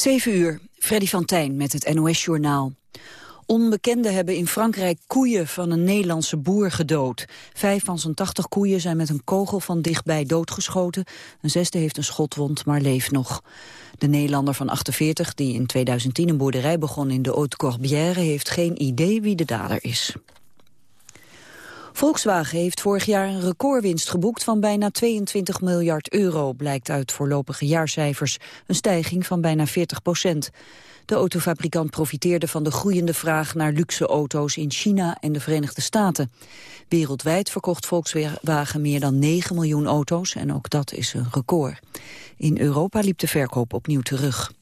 7 uur, Freddy van Tijn met het NOS-journaal. Onbekenden hebben in Frankrijk koeien van een Nederlandse boer gedood. Vijf van zijn tachtig koeien zijn met een kogel van dichtbij doodgeschoten. Een zesde heeft een schotwond, maar leeft nog. De Nederlander van 48, die in 2010 een boerderij begon in de Haute-Corbière... heeft geen idee wie de dader is. Volkswagen heeft vorig jaar een recordwinst geboekt van bijna 22 miljard euro, blijkt uit voorlopige jaarcijfers, een stijging van bijna 40 procent. De autofabrikant profiteerde van de groeiende vraag naar luxe auto's in China en de Verenigde Staten. Wereldwijd verkocht Volkswagen meer dan 9 miljoen auto's en ook dat is een record. In Europa liep de verkoop opnieuw terug.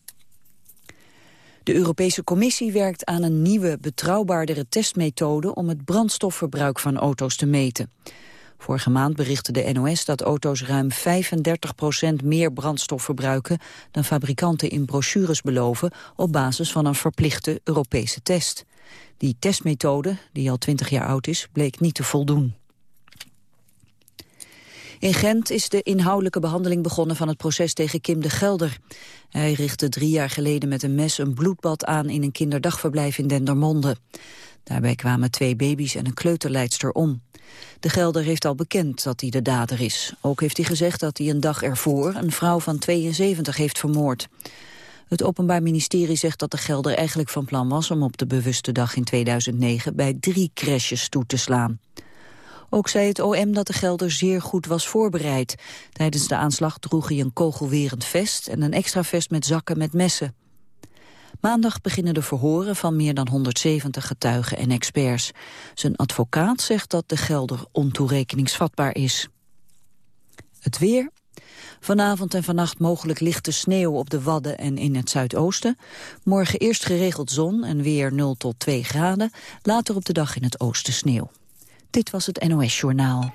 De Europese Commissie werkt aan een nieuwe, betrouwbaardere testmethode om het brandstofverbruik van auto's te meten. Vorige maand berichtte de NOS dat auto's ruim 35% meer brandstof verbruiken dan fabrikanten in brochures beloven op basis van een verplichte Europese test. Die testmethode, die al 20 jaar oud is, bleek niet te voldoen. In Gent is de inhoudelijke behandeling begonnen van het proces tegen Kim de Gelder. Hij richtte drie jaar geleden met een mes een bloedbad aan in een kinderdagverblijf in Dendermonde. Daarbij kwamen twee baby's en een kleuterleidster om. De Gelder heeft al bekend dat hij de dader is. Ook heeft hij gezegd dat hij een dag ervoor een vrouw van 72 heeft vermoord. Het Openbaar Ministerie zegt dat de Gelder eigenlijk van plan was... om op de bewuste dag in 2009 bij drie crashes toe te slaan. Ook zei het OM dat de Gelder zeer goed was voorbereid. Tijdens de aanslag droeg hij een kogelwerend vest... en een extra vest met zakken met messen. Maandag beginnen de verhoren van meer dan 170 getuigen en experts. Zijn advocaat zegt dat de Gelder ontoerekeningsvatbaar is. Het weer. Vanavond en vannacht mogelijk lichte sneeuw op de Wadden en in het zuidoosten. Morgen eerst geregeld zon en weer 0 tot 2 graden. Later op de dag in het oosten sneeuw. Dit was het NOS Journaal.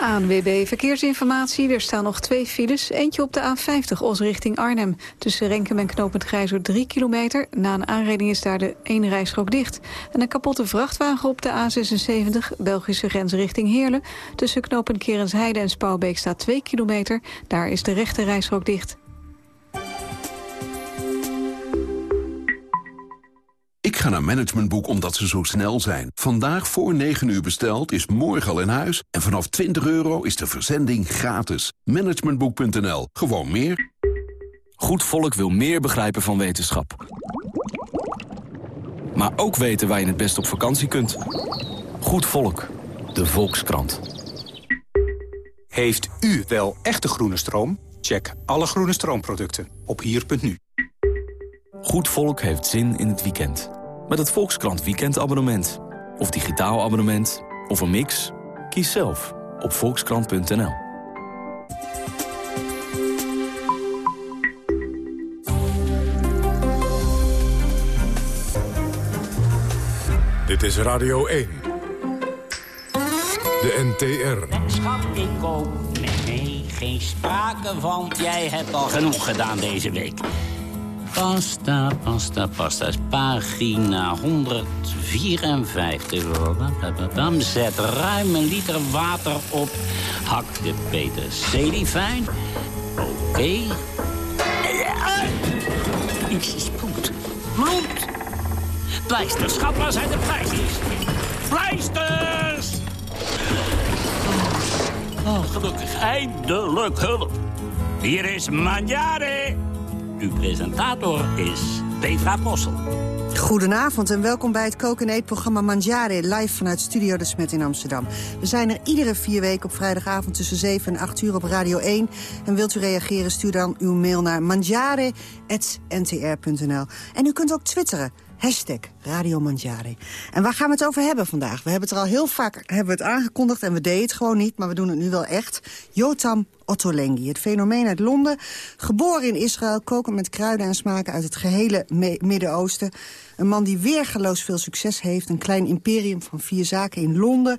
ANWB Verkeersinformatie. Er staan nog twee files. Eentje op de A50 Os richting Arnhem. Tussen Renkum en Knopend Grijzer 3 kilometer. Na een aanrijding is daar de één rijstrook dicht. En een kapotte vrachtwagen op de A76 Belgische grens richting Heerlen. Tussen Knopend Kerensheide en Spouwbeek staat 2 kilometer. Daar is de rechte rijstrook dicht. Ik ga naar Managementboek omdat ze zo snel zijn. Vandaag voor 9 uur besteld is morgen al in huis. En vanaf 20 euro is de verzending gratis. Managementboek.nl. Gewoon meer. Goed volk wil meer begrijpen van wetenschap. Maar ook weten waar je het best op vakantie kunt. Goed volk. De Volkskrant. Heeft u wel echte groene stroom? Check alle groene stroomproducten op hier.nu. Goed volk heeft zin in het weekend. Met het Volkskrant weekendabonnement. Of digitaal abonnement. Of een mix. Kies zelf op volkskrant.nl. Dit is Radio 1. De NTR. Schat, ik koop. Nee, geen sprake van. Jij hebt al genoeg gedaan deze week. Pasta, pasta, pasta. Pagina 154. Zet ruim een liter water op. Hak de peterselie fijn. Oké. Okay. Iets is bloed. Bloed! Pleisters, schat, waar zijn de pleisters? Pleisters! Oh, gelukkig, eindelijk hulp. Hier is Manjare. Uw presentator is Petra Possel. Goedenavond en welkom bij het koken eetprogramma Mangiare... live vanuit Studio De Smet in Amsterdam. We zijn er iedere vier weken op vrijdagavond tussen 7 en 8 uur op Radio 1. En wilt u reageren, stuur dan uw mail naar mangiare.ntr.nl. En u kunt ook twitteren Hashtag Radio Mangiare. En waar gaan we het over hebben vandaag? We hebben het er al heel vaak hebben het aangekondigd en we deden het gewoon niet, maar we doen het nu wel echt. Jotam Ottolenghi, het fenomeen uit Londen. Geboren in Israël, koken met kruiden en smaken uit het gehele Midden-Oosten. Een man die weergeloos veel succes heeft. Een klein imperium van vier zaken in Londen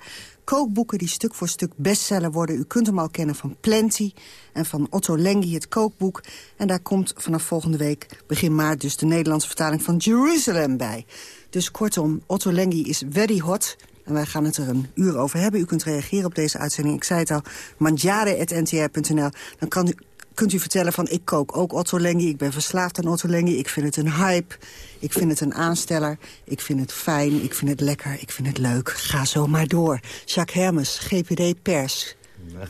kookboeken die stuk voor stuk bestseller worden. U kunt hem al kennen van Plenty en van Otto Lengi, het kookboek. En daar komt vanaf volgende week, begin maart, dus de Nederlandse vertaling van Jerusalem bij. Dus kortom, Otto Lengi is very hot. En wij gaan het er een uur over hebben. U kunt reageren op deze uitzending. Ik zei het al, mangiare.ntr.nl. Dan kan u kunt u vertellen van ik kook ook Ottolenghi. Ik ben verslaafd aan Ottolenghi. Ik vind het een hype. Ik vind het een aansteller. Ik vind het fijn. Ik vind het lekker. Ik vind het leuk. Ga zo maar door. Jacques Hermes, GPD Pers.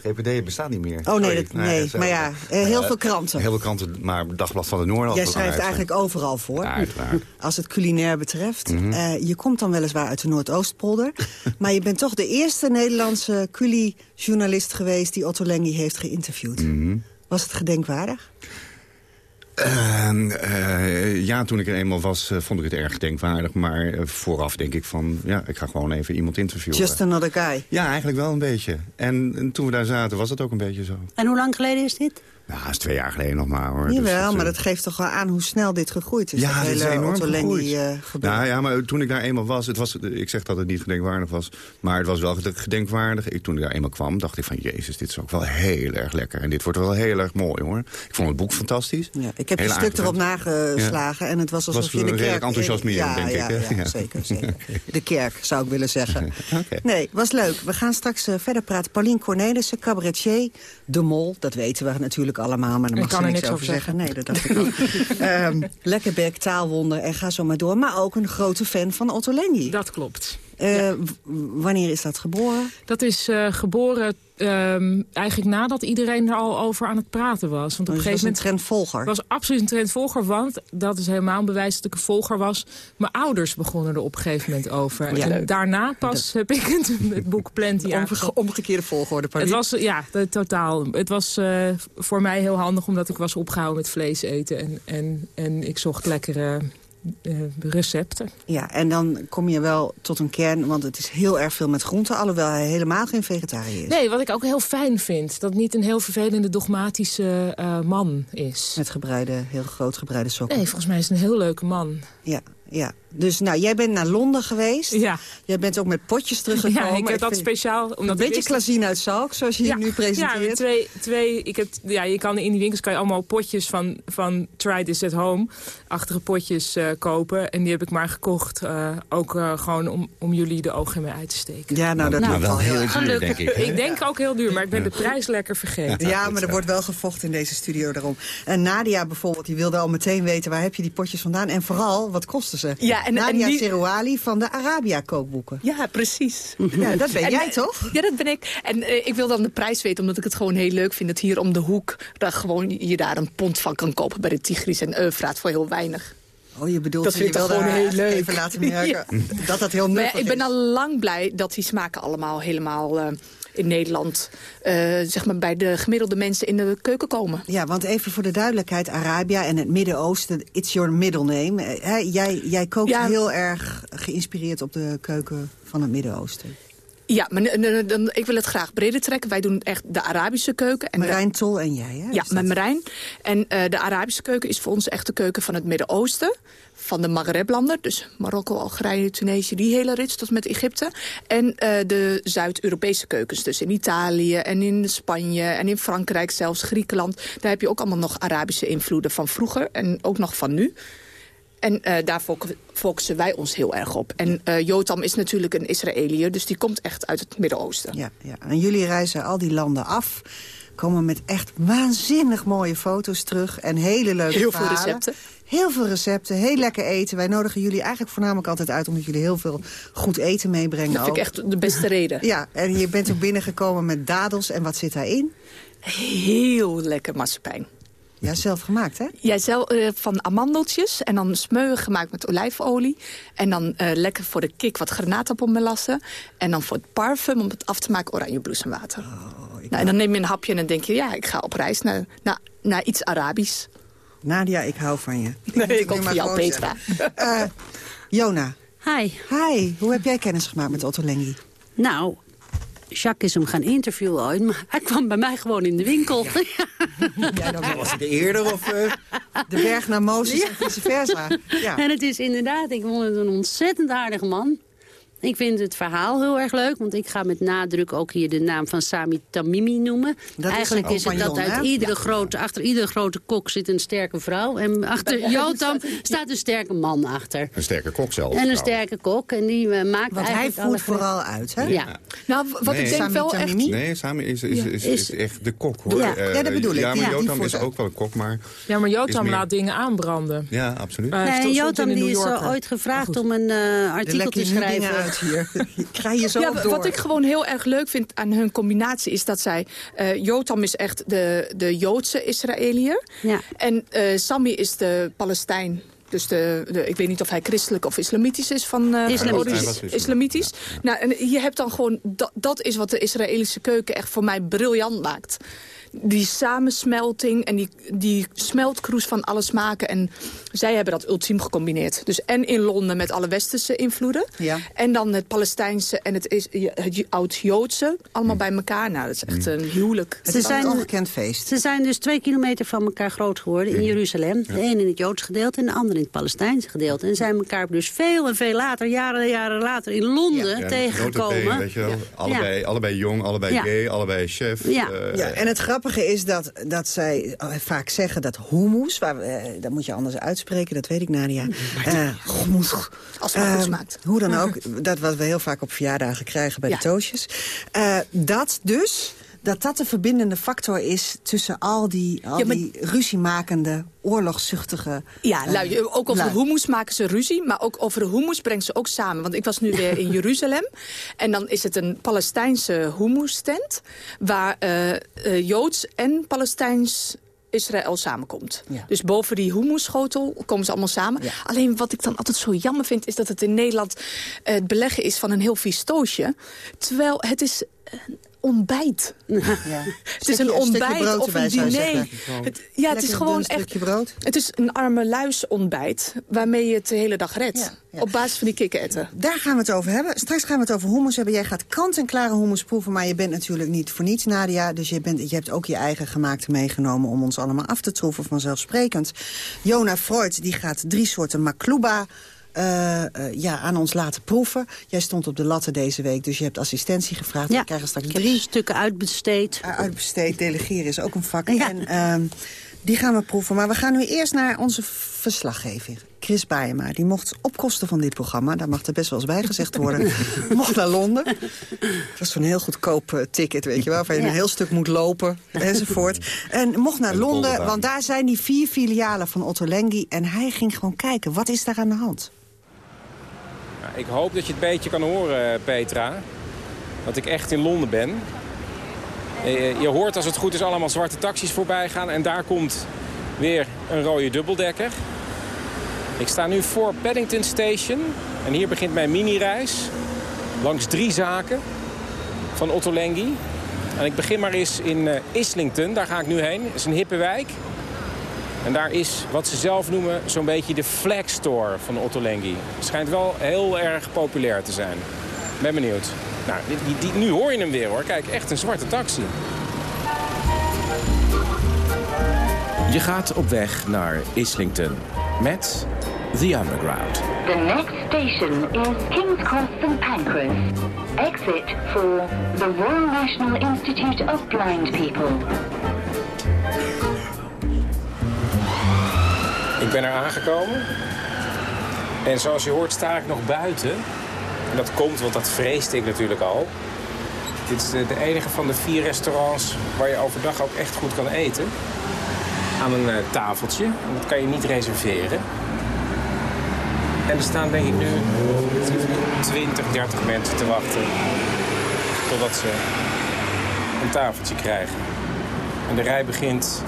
GPD bestaat niet meer. Oh nee, dat, nee. maar ja, eh, heel veel kranten. Heel veel kranten, maar Dagblad van de Noorden... Jij schrijft eigenlijk overal voor. Ja. Als het culinair betreft. Mhm. Eh, je komt dan weliswaar uit de Noordoostpolder. maar je bent toch de eerste Nederlandse culi-journalist geweest... die Otto Lengi heeft geïnterviewd. Mhm. Was het gedenkwaardig? Ehm, eh, ja, toen ik er eenmaal was, eh, vond ik het erg denkwaardig. Maar eh, vooraf denk ik van, ja, ik ga gewoon even iemand interviewen. Just another guy. Ja, eigenlijk wel een beetje. En, en toen we daar zaten, was het ook een beetje zo. En hoe lang geleden is dit? Nou, dat is twee jaar geleden nog maar, hoor. Dus Jawel, dat, maar eh, dat geeft toch wel aan hoe snel dit gegroeid is. Ja, dat dit is hele enorm gegroeid. gebeuren. Nou ja, maar toen ik daar eenmaal was, het was, ik zeg dat het niet gedenkwaardig was, maar het was wel gede- gedenkwaardig. Ik, toen ik daar eenmaal kwam, dacht ik van, jezus, dit is ook wel heel erg lekker. En dit wordt wel heel erg mooi, hoor. Ik vond het boek fantastisch. Ja, ik heb Heel je stuk erop nageslagen en het was alsof Was je de kerk... enthousiasmerend, ja, denk ik, ja? Ja, Ja. zeker, zeker. De kerk, zou ik willen zeggen. Oké. Nee, was leuk. We gaan straks eh, verder praten. Paulien Cornelissen, cabaretier, De Mol. Dat weten we natuurlijk allemaal, maar daar Ik mag kan ze er niks niks over zeggen. Nee, dat dacht ik ook. Ehm Lekkerberg, taalwonder en ga zo maar door. Maar ook een grote fan van Otto Lengi. Dat klopt. Eh, wanneer is dat geboren? Dat is eh, geboren ehm, eigenlijk nadat iedereen er al over aan het praten was. Want op Dus een het was gegeven een moment trendvolger. was absoluut een trendvolger. Want dat is helemaal een bewijs dat ik een volger was. Mijn ouders begonnen er op een gegeven moment over. Ja. En daarna pas heb ik het, het boek Plenty Omge omgekeerde volgorde, Het Paulien. was, ja, de- totaal. Het was eh, voor mij heel handig omdat ik was opgehouden met vlees eten. En, en, en ik zocht lekkere eh, recepten. Ja, en dan kom je wel tot een kern, want het is heel erg veel met groenten... alhoewel hij helemaal geen vegetariër is. Nee, wat ik ook heel fijn vind. Dat niet een heel vervelende dogmatische eh, man is. Met gebreide, heel groot gebreide sokken. Nee, volgens mij is het een heel leuke man. Ja, ja. Dus nou, jij bent naar Londen geweest. Ja. Jij bent ook met potjes teruggekomen. Ja, ik heb dat speciaal... Omdat Een beetje wist- Klazien uit Zalk, zoals je ja, hier nu Ja, presenteert. met twee, twee, ik heb, ja, je kan in die winkels kan je allemaal potjes van, van Try This at Home, achtige potjes eh, kopen. En die heb ik maar gekocht, eh, ook eh, gewoon om, om jullie de ogen in mij uit te steken. Ja, nou, dat maar doet wel wel heel duur, gelukkig. denk ik. hè? Ik denk ook heel duur, maar ik ben de prijs lekker vergeten. Ja, maar er wordt wel gevochten in deze studio daarom. En Nadia bijvoorbeeld, die wilde al meteen weten... waar heb je die potjes vandaan? En vooral, wat kosten ze? Ja, en- en Nadia die- Serouali van de Arabia kookboeken. Ja, precies. Ja, dat ben En, jij eh, toch? Ja, dat ben ik. En eh, ik wil dan de prijs weten, omdat ik het gewoon heel leuk vind... dat hier om de hoek daar gewoon je daar een pond van kan kopen... bij de Tigris en Eufraat voor heel weinig. Oh, je bedoelt, Dat vind ik toch gewoon heel leuk. even laten merken dat dat heel Maar nuttig ja, ik ben al lang blij dat die smaken allemaal helemaal... eh, in Nederland, eh, zeg maar bij de gemiddelde mensen in de keuken komen. Ja, want even voor de duidelijkheid, Arabia en het Midden-Oosten, it's your middle name. Eh, jij, jij kookt Ja. heel erg geïnspireerd op de keuken van het Midden-Oosten. Ja, maar dan, ik wil het graag breder trekken. Wij doen echt de Arabische keuken. En de- Marijn Tol en jij, hè? Ja, met Marijn. En eh, de Arabische keuken is voor ons echt de keuken van het Midden-Oosten. Van de Maghreblanden, dus Marokko, Algerije, Tunesië, die hele rits tot met Egypte. En eh, de Zuid-Europese keukens, dus in Italië en in Spanje en in Frankrijk zelfs, Griekenland. Daar heb je ook allemaal nog Arabische invloeden van vroeger en ook nog van nu. En eh, daar focussen wij ons heel erg op. En eh, Jotam is natuurlijk een Israëliër, dus die komt echt uit het Midden-Oosten. Ja, ja, en jullie reizen al die landen af. Komen met echt waanzinnig mooie foto's terug. En hele leuke Heel veel verhalen. recepten. Heel veel recepten, heel lekker eten. Wij nodigen jullie eigenlijk voornamelijk altijd uit... omdat jullie heel veel goed eten meebrengen. Dat vind ik echt de beste reden. Ja, en je bent ook binnengekomen met dadels. En wat zit daarin? Heel lekker marsepein. Ja, zelf gemaakt, hè? Ja, zelf, eh, van amandeltjes en dan smeugen gemaakt met olijfolie. En dan eh, lekker voor de kick wat granaatappelmelassen. En dan voor het parfum om het af te maken oranjebloesemwater. nou, en dan neem je een hapje en dan denk je... ja, ik ga op reis naar, naar, naar iets Arabisch. Nadia, ik hou van je. Nee, moet het ik ook van jou, Petra. Eh, Jona. Hi. Hi, hoe heb jij kennis gemaakt met Otto Lengi? Nou, Jacques is hem gaan interviewen ooit, maar hij kwam bij mij gewoon in de winkel. Jij dan Was het eerder of... eh? De berg naar Mozes en vice versa. Ja. En het is inderdaad, ik vond het een ontzettend aardige man. Ik vind het verhaal heel erg leuk, want ik ga met nadruk ook hier de naam van Sami Tamimi noemen. Dat Eigenlijk is, het dat uit iedere grote, achter iedere grote kok zit een sterke vrouw. En achter Jotam staat een sterke man achter. Een sterke kok zelf. En een sterke kok. En die eh, maakt Want hij eigenlijk voert vooral uit, hè? Ja. Nou, wat Nee. ik denk wel echt... Nee, Sami is, is, is, echt de kok, hoor. Ja. Eh, Ja, dat bedoel ik. Ja, maar Jotam is ook wel een kok, maar... Ja, maar Jotam meer- laat dingen aanbranden. Ja, absoluut. Nee, Jotam die is ooit gevraagd om een eh, artikel te schrijven. Uit hier. Ik krijg je zo Ja, door. wat ik gewoon heel erg leuk vind aan hun combinatie... is dat zij... eh, Jotam is echt de, de Joodse Israëliër. Ja. En eh Sami is de Palestijn. Dus de, de, ik weet niet of hij christelijk of islamitisch is van eh, Islamitisch. was islamitisch, islamitisch. Nou, en je hebt dan gewoon... Dat, dat is wat de Israëlische keuken echt voor mij briljant maakt. Die samensmelting en die, die smeltkroes van alle smaken. En zij hebben dat ultiem gecombineerd. Dus en in Londen met alle westerse invloeden. Ja. En dan het Palestijnse en het, is, het oud-Joodse. Allemaal bij elkaar. Nou, dat is echt een huwelijk. Het is zijn- een ongekend feest. Ze zijn dus twee kilometer van elkaar groot geworden in Jeruzalem. De een in het Joodse gedeelte en de ander in het Palestijnse gedeelte. En zijn elkaar dus veel en veel later, jaren en jaren later, in Londen Ja, tegengekomen. bene, weet je wel. Allebei, allebei jong, allebei Ja. gay, allebei chef. Ja. Eh, Ja, en het grappige is dat, dat zij eh, vaak zeggen dat hummus... Waar, we, eh, dat moet je anders uitspreken, dat weet ik, Nadia. Eh hummus. Als het goed Ehm, smaakt. Hoe dan ook, dat wat we heel vaak op verjaardagen krijgen bij Ja. de toastjes. Eh, dat dus, dat dat de verbindende factor is tussen al die, al Ja, maar- die ruziemakende, oorlogszuchtige... Ja, eh, lui, ook over lui. de hummus maken ze ruzie, maar ook over de hummus brengen ze ook samen. Want ik was nu weer in Jeruzalem en dan is het een Palestijnse hummusstand... waar eh, eh, Joods en Palestijns Israël samenkomt. Ja. Dus boven die hummusschotel komen ze allemaal samen. Ja. Alleen wat ik dan altijd zo jammer vind... is dat het in Nederland het beleggen is van een heel vies toosje. Terwijl het is ontbijt. Ja. Het is een ontbijt of een zou je diner. zeggen. Het, ja, het is gewoon echt... brood. Het is een arme luis ontbijt waarmee je het de hele dag redt. Ja, ja. Op basis van die kikkererwten. Daar gaan we het over hebben. Straks gaan we het over hummus hebben. Jij gaat kant-en-klare hummus proeven, maar je bent natuurlijk niet voor niets, Nadia. Dus je, bent, je hebt ook je eigen gemaakte meegenomen om ons allemaal af te troeven, vanzelfsprekend. Jona Freud die gaat drie soorten makluba eh, eh, ja, aan ons laten proeven. Jij stond op de latten deze week, dus je hebt assistentie gevraagd. Ja, We krijgen straks ik heb drie stukken uitbesteed. uh, uitbesteed. Delegeren is ook een vak. Ja. En ehm, die gaan we proeven. Maar we gaan nu eerst naar onze verslaggever. Chris Baayema, die mocht op kosten van dit programma... daar mag er best wel eens bij gezegd worden... mocht naar Londen. Dat is zo'n heel goedkoop eh, ticket, weet je wel... waar je Ja. een heel stuk moet lopen, enzovoort. En mocht naar En de Londen, want daar zijn die vier filialen van Otto Lengi... en hij ging gewoon kijken, wat is daar aan de hand? Ik hoop dat je het beetje kan horen, Petra. Dat ik echt in Londen ben. Eh, Je hoort als het goed is allemaal zwarte taxis voorbij gaan. En daar komt weer een rode dubbeldekker. Ik sta nu voor Paddington Station. En hier begint mijn mini-reis. Langs drie zaken van Otto Lengi. En ik begin maar eens in eh, Islington. Daar ga ik nu heen. Het is een hippe wijk. En daar is wat ze zelf noemen zo'n beetje de flag store van Otto Lengi. Het schijnt wel heel erg populair te zijn. Ben benieuwd. Nou, die, die, die- nu hoor je hem weer hoor. Kijk, echt een zwarte taxi. Je gaat op weg naar Islington met The Underground. The next station is King's Cross St Pancras. Exit for the Royal National Institute of Blind People. Ik ben er aangekomen. En zoals je hoort sta ik nog buiten. En dat komt, want dat vreesde ik natuurlijk al. Dit is de, enige van de vier restaurants waar je overdag ook echt goed kan eten. Aan een eh, tafeltje. Dat kan je niet reserveren. En er staan denk ik nu 20, 30 mensen te wachten. Totdat ze een tafeltje krijgen. En de rij begint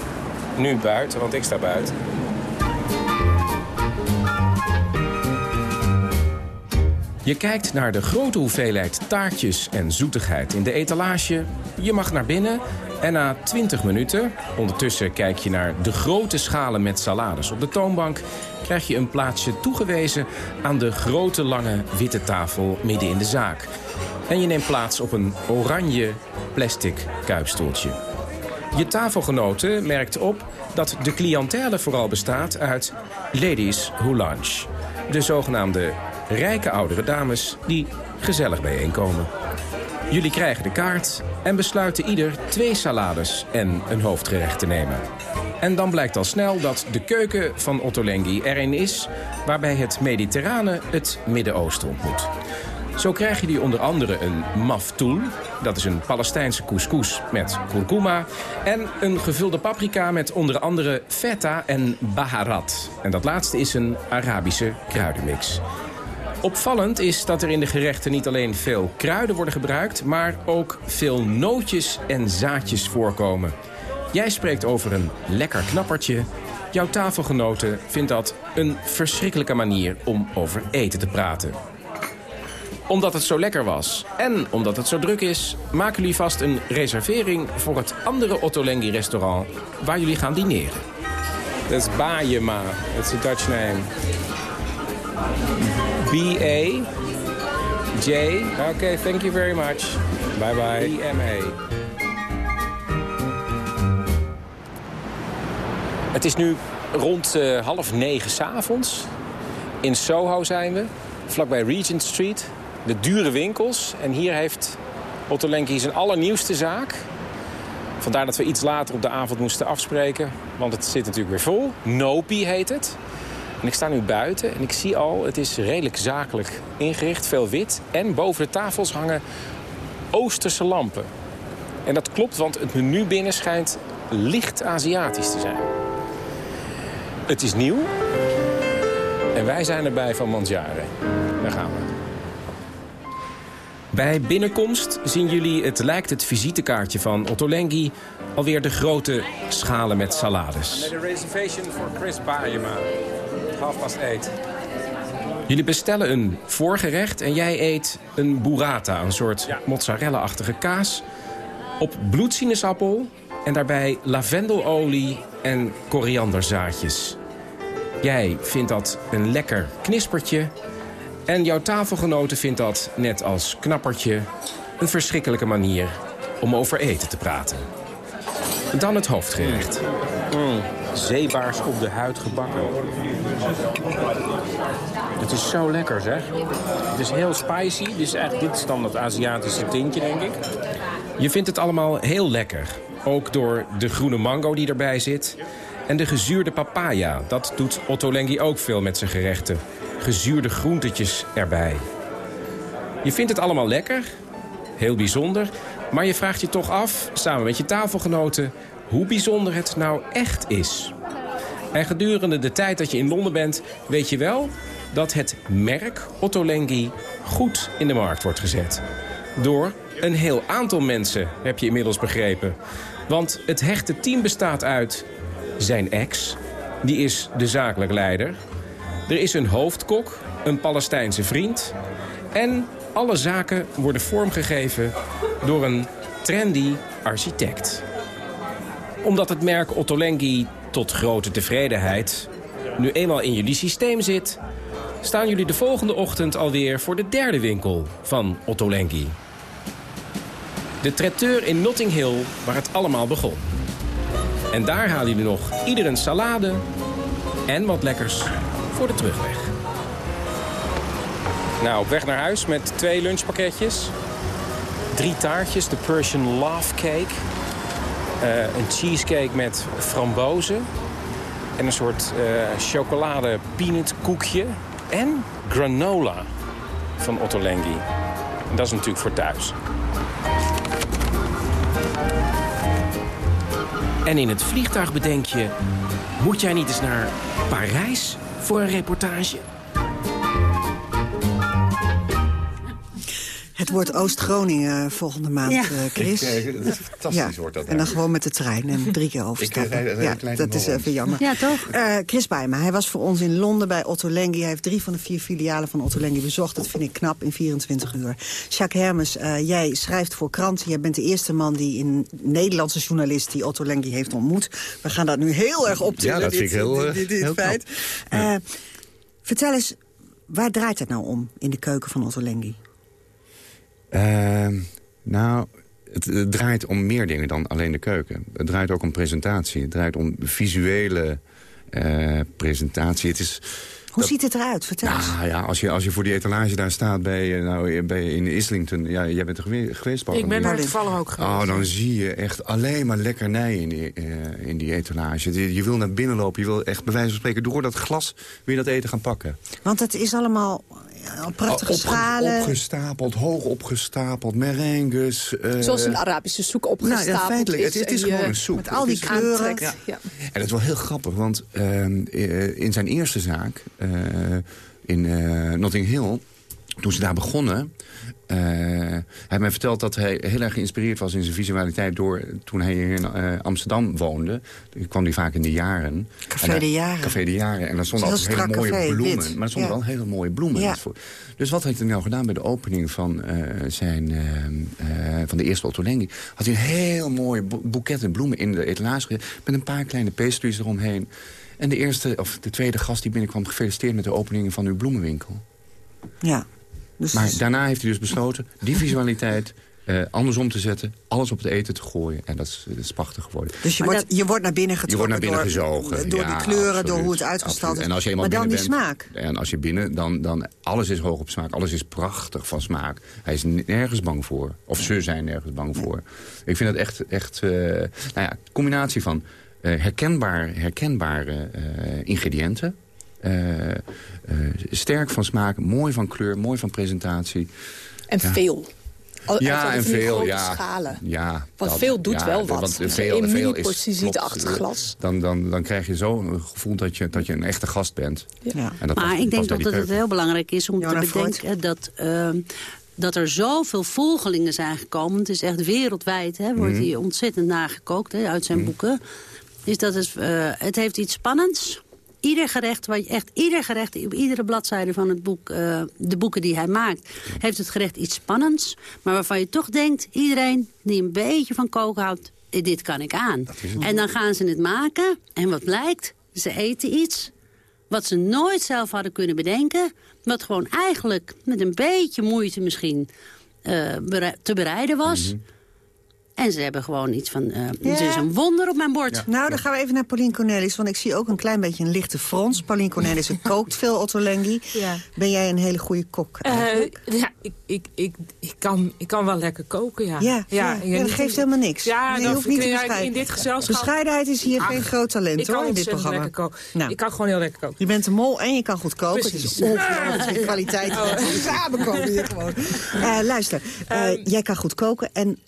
nu buiten, want ik sta buiten. Je kijkt naar de grote hoeveelheid taartjes en zoetigheid in de etalage. Je mag naar binnen en na 20 minuten, ondertussen kijk je naar de grote schalen met salades op de toonbank, krijg je een plaatsje toegewezen aan de grote lange witte tafel midden in de zaak. En je neemt plaats op een oranje plastic kuipstoeltje. Je tafelgenoten merkt op dat de cliëntele vooral bestaat uit ladies who lunch. De zogenaamde rijke oudere dames die gezellig bijeenkomen. Jullie krijgen de kaart en besluiten ieder twee salades en een hoofdgerecht te nemen. En dan blijkt al snel dat de keuken van Ottolenghi er een is... waarbij het Mediterrane het Midden-Oosten ontmoet. Zo krijgen jullie onder andere een maftoul. Dat is een Palestijnse couscous met kurkuma. En een gevulde paprika met onder andere feta en baharat. En dat laatste is een Arabische kruidenmix. Opvallend is dat er in de gerechten niet alleen veel kruiden worden gebruikt... maar ook veel nootjes en zaadjes voorkomen. Jij spreekt over een lekker knappertje. Jouw tafelgenoten vindt dat een verschrikkelijke manier om over eten te praten omdat het zo lekker was en omdat het zo druk is... maken jullie vast een reservering voor het andere Ottolenghi restaurant... waar jullie gaan dineren. Dat is Bajema. Dat is a Dutch name. B-A... J. Oké, okay, thank you very much. Bye bye. E-M-A. Het is nu rond uh, half negen s'avonds. In Soho zijn we, vlakbij Regent Street de dure winkels. En hier heeft Otto Lenki zijn allernieuwste zaak. Vandaar dat we iets later op de avond moesten afspreken. Want het zit natuurlijk weer vol. Nopi heet het. Ik sta nu buiten en ik zie al, het is redelijk zakelijk ingericht. Veel wit. En boven de tafels hangen Oosterse lampen. En dat klopt, want het menu binnen schijnt licht Aziatisch te zijn. Het is nieuw. En wij zijn erbij van Mangiare. Daar gaan we. Bij binnenkomst zien jullie, het lijkt het visitekaartje van Ottolenghi... alweer de grote schalen met salades. Met reservation voor Chris. Half past eight. Jullie bestellen een voorgerecht en jij eet een burrata, een soort mozzarella-achtige kaas... op bloedsinusappel en daarbij lavendelolie en korianderzaadjes. Jij vindt dat een lekker knispertje en jouw tafelgenoten vindt dat, net als knappertje... een verschrikkelijke manier om over eten te praten. Dan het hoofdgerecht. Mm. Zeebaars op de huid gebakken. Het is zo lekker, zeg. Het is heel spicy. Dit is eigenlijk dit is dan het Aziatische tintje, denk ik. Je vindt het allemaal heel lekker. Ook door de groene mango die erbij zit. En de gezuurde papaya. Dat doet Otto Lengi ook veel met zijn gerechten gezuurde groentetjes erbij. Je vindt het allemaal lekker, heel bijzonder... maar je vraagt je toch af, samen met je tafelgenoten... hoe bijzonder het nou echt is. En gedurende de tijd dat je in Londen bent... weet je wel dat het merk Otto Lengi goed in de markt wordt gezet. Door een heel aantal mensen, heb je inmiddels begrepen. Want het hechte team bestaat uit zijn ex... die is de zakelijk leider... Er is een hoofdkok, een Palestijnse vriend... en alle zaken worden vormgegeven door een trendy architect. Omdat het merk Ottolenghi tot grote tevredenheid... nu eenmaal in jullie systeem zit... staan jullie de volgende ochtend alweer voor de derde winkel van Ottolenghi. De traiteur in Notting Hill, waar het allemaal begon. En daar halen jullie nog ieder een salade en wat lekkers voor de terugweg. Nou, op weg naar huis met twee lunchpakketjes. Drie taartjes, de Persian Love Cake. Uh, een cheesecake met frambozen. En een soort uh, chocolade peanut koekje. En granola van Otto Lengi. En dat is natuurlijk voor thuis. En in het vliegtuig bedenk je... moet jij niet eens naar Parijs voor een reportage. Het wordt Oost-Groningen volgende maand, ja. uh, Chris. is fantastisch wordt dat. En dan gewoon met de trein en drie keer overstappen. ja, dat is even jammer. Ja, toch? Uh, Chris Bijma, hij was voor ons in Londen bij Otto Lengi. Hij heeft drie van de vier filialen van Otto Lengi bezocht. Dat vind ik knap in 24 uur. Jacques Hermes, uh, jij schrijft voor kranten. Jij bent de eerste man die een Nederlandse journalist die Otto Lengi heeft ontmoet. We gaan dat nu heel erg optillen, ja, dat dit, vind ik heel, dit, dit, dit feit. Vertel eens, waar draait het nou om in de keuken van Otto Lengi? Uh, nou, het, draait om meer dingen dan alleen de keuken. Het draait ook om presentatie. Het draait om visuele uh, presentatie. Het is Hoe ziet het eruit? Vertel eens. Nou ja, als je, als je voor die etalage daar staat bij, eh, nou, bij, in Islington... Ja, jij bent er gewe- geweest, Paul. Ik ben er toevallig ook geweest. Oh, dan zie je echt alleen maar lekkernij in die, eh, in die etalage. Je, je wil naar binnen lopen, je wil echt bij wijze van spreken... door dat glas weer dat eten gaan pakken. Want het is allemaal prachtige opge- schalen. Opgestapeld, hoog opgestapeld, merengues. eh, Zoals een Arabische soek nou, opgestapeld ja, feitelijk, het, is. het is en je gewoon een soep. met al die kleuren. Ja. Ja. En dat is wel heel grappig, want ehm, eh, in zijn eerste zaak, eh, in eh, Notting Hill... toen ze daar begonnen... eh, hij heeft mij verteld dat hij heel erg geïnspireerd was in zijn visualiteit... door toen hij hier in eh, Amsterdam woonde. Toen kwam hij vaak in de jaren. Café En de Jaren. Café de Jaren. En daar stonden Heel altijd hele mooie café, bloemen. wit. Maar er stonden Ja. wel hele mooie bloemen. Ja. Dus wat heeft hij nou gedaan bij de opening van, eh, zijn, van de eerste Ottolenghi? Had hij een heel mooi bo- boeket bloemen in de etalage met een paar kleine pastries eromheen. En de eerste, of de tweede gast die binnenkwam... gefeliciteerd met de opening van uw bloemenwinkel. Ja. Dus Maar daarna heeft hij dus besloten die visualiteit eh, andersom te zetten... alles op het eten te gooien. En dat is, dat is prachtig geworden. Dus je Maar wordt, je wordt naar binnen Je getrokken. wordt naar binnen door, gezogen. Door ja, die kleuren, door hoe het uitgestald is. En als je eenmaal maar dan die bent- smaak. En als je binnen, dan, dan alles is hoog op smaak. Alles is prachtig van smaak. Hij is nergens bang voor. Of ze zijn nergens bang voor. Ik vind het echt, echt eh, nou ja, combinatie van eh, herkenbaar, herkenbare eh, ingrediënten. Eh, eh, sterk van smaak, mooi van kleur, mooi van presentatie. En Ja. veel. Al- Ja, en veel, grote ja. schalen. Ja, Want dat- veel doet ja, wel wat. want Dus veel, in veel mini-portie is- ziet klopt, achter glas. Dan, dan, dan krijg je zo een gevoel dat je, dat je een echte gast bent. Ja. En dat maar past- ik denk die dat het heel belangrijk is om te bedenken dat, ehm, dat er zoveel volgelingen zijn gekomen. Het is echt wereldwijd, hè, wordt Mhm. hier ontzettend nagekookt hè, uit zijn boeken. Is dat het, eh, het heeft iets spannends. Ieder gerecht, wat je echt ieder gerecht, op iedere bladzijde van het boek, eh, de boeken die hij maakt, heeft het gerecht iets spannends. Maar waarvan je toch denkt, iedereen die een beetje van koken houdt, eh, dit kan ik aan. En dan gaan ze het maken en wat blijkt, ze eten iets wat ze nooit zelf hadden kunnen bedenken. Wat gewoon eigenlijk met een beetje moeite misschien eh, te bereiden was. En ze hebben gewoon iets van, eh het is een wonder op mijn bord. Nou, dan gaan we even naar Paulien Cornelis. Want ik zie ook een klein beetje een lichte frons. Paulien Cornelissen kookt veel Ottolenghi. Ja. Ben jij een hele goede kok Eh, ja, ik, ik, ik, ik, kan, ik kan wel lekker koken, ja. ja, ja, dat geeft helemaal niks. Ja, je dat hoeft niet te bescheiden. in dit gezelschap... Bescheidenheid is hier Ach, geen groot talent hoor, in dit programma. lekker koken. Nou. Ik kan gewoon heel lekker koken. Je bent een mol en je kan goed koken. Het is ongelooflijk de kwaliteit Oh. die samenkomen hier gewoon. Eh, luister, eh, Ehm. jij kan goed koken. En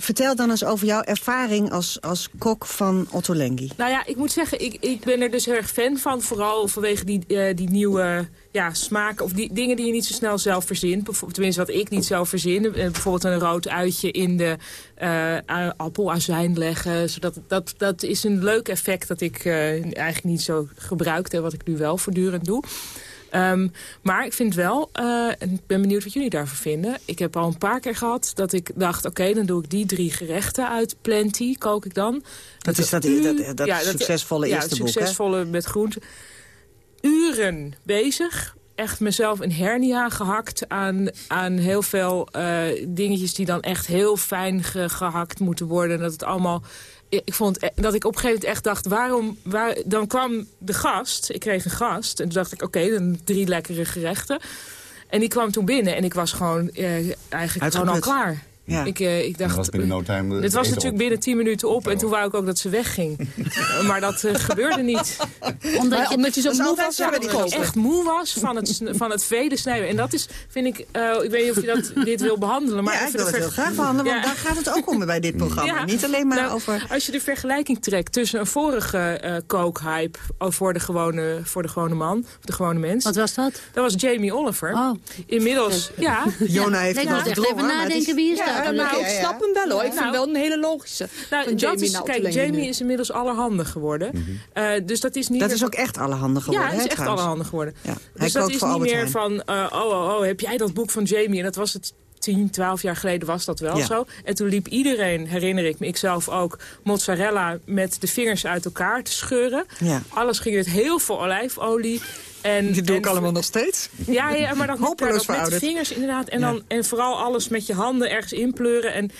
vertel dan eens over jouw ervaring als, als kok van Ottolenghi. Nou ja, ik moet zeggen, ik, ik ben er dus heel erg fan van. Vooral vanwege die, eh, die nieuwe ja, smaken of die dingen die je niet zo snel zelf verzint. Bijvoorbeeld, tenminste, wat ik niet zelf verzin. Eh, bijvoorbeeld een rood uitje in de eh, a- appelazijn leggen. Zodat, dat, dat is een leuk effect dat ik eh, eigenlijk niet zo gebruikte. Wat ik nu wel voortdurend doe. Ehm, maar ik vind wel, eh, en ik ben benieuwd wat jullie daarvan vinden. Ik heb al een paar keer gehad dat ik dacht... oké, dan doe ik die drie gerechten uit Plenty, kook ik dan. Dat is dat, u- dat, dat succesvolle ja, eerste boek, hè? succesvolle met groenten. Uren bezig. Echt mezelf een hernia gehakt aan, aan heel veel eh, dingetjes... die dan echt heel fijn ge- gehakt moeten worden. En dat het allemaal... Ik vond e- dat ik op een gegeven moment echt dacht... waarom... Waar, dan kwam de gast, ik kreeg een gast... en toen dacht ik, oké, dan drie lekkere gerechten... En die kwam toen binnen en ik was gewoon eh, eigenlijk gewoon al klaar. Ja. Ik, eh, ik dacht, was binnen no time, eh, dit was natuurlijk op. binnen 10 minuten op. En toen wou ik ook dat ze wegging. maar dat eh, gebeurde niet. Omdat je, Omdat je zo moe altijd was zo van bij het die koken. echt moe was van het, van het vele snijden. En dat is, vind ik, eh, ik weet niet of je dat, dit wil behandelen. Maar ja, ik wil het heel graag behandelen, want Ja. daar gaat het ook om bij dit programma. Ja. Niet alleen maar Nou, over... Als je de vergelijking trekt tussen een vorige eh kookhype voor de, gewone, voor de gewone man, of de gewone mens. wat was dat? Dat was Jamie Oliver. Oh. Inmiddels, ja. Jona heeft echt even het nadenken wie is Ja, dat? Ja, ik snap hem wel hoor. Ik vind Nou. wel een hele logische Nou, Jamie is, kijk, Jamie is inmiddels allerhande geworden. Eh, dus dat is niet Dat meer is ook echt alle handen geworden, Ja, het is hè, echt allerhande geworden. Ja. Hij Dus dat is niet Albert meer Heijn. van, uh, oh, oh, oh, heb jij dat boek van Jamie? En dat was het 10, 12 jaar geleden was dat wel Ja. zo. En toen liep iedereen, herinner ik me, ikzelf ook, mozzarella met de vingers uit elkaar te scheuren. Ja. Alles ging met heel veel olijfolie. En, Die doe ik allemaal nog steeds. Ja, ja maar dan Hopeloos dat met de vingers inderdaad. En, Ja. dan, en vooral alles met je handen ergens inpleuren. En,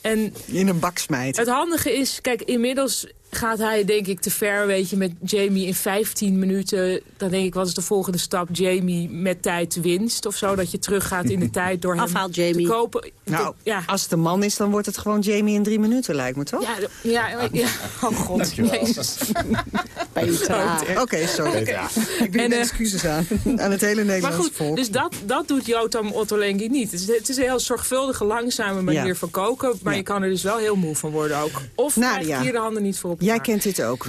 en In een bak smijten. het handige is, kijk, inmiddels gaat hij denk ik te ver, weet je, met Jamie in 15 minuten. Dan denk ik, wat is de volgende stap? Jamie met tijd winst of zo. Dat je teruggaat in de tijd door hem Jamie. te kopen. Nou, ja. als het een man is, dan wordt het gewoon Jamie in drie minuten, lijkt me, toch? Ja, ja. Oh god, jezus. Petra. Oké, sorry. Ik bied eh, excuses aan. aan het hele Maar Nederlandse goed, volk. dus dat, dat doet Jotam Ottolenghi niet. Het is, het is een heel zorgvuldige, langzame manier Ja. van koken. Maar je kan er dus wel heel moe van worden ook. Of krijg Nadia, je hier de handen niet voor op Jij kent dit ook.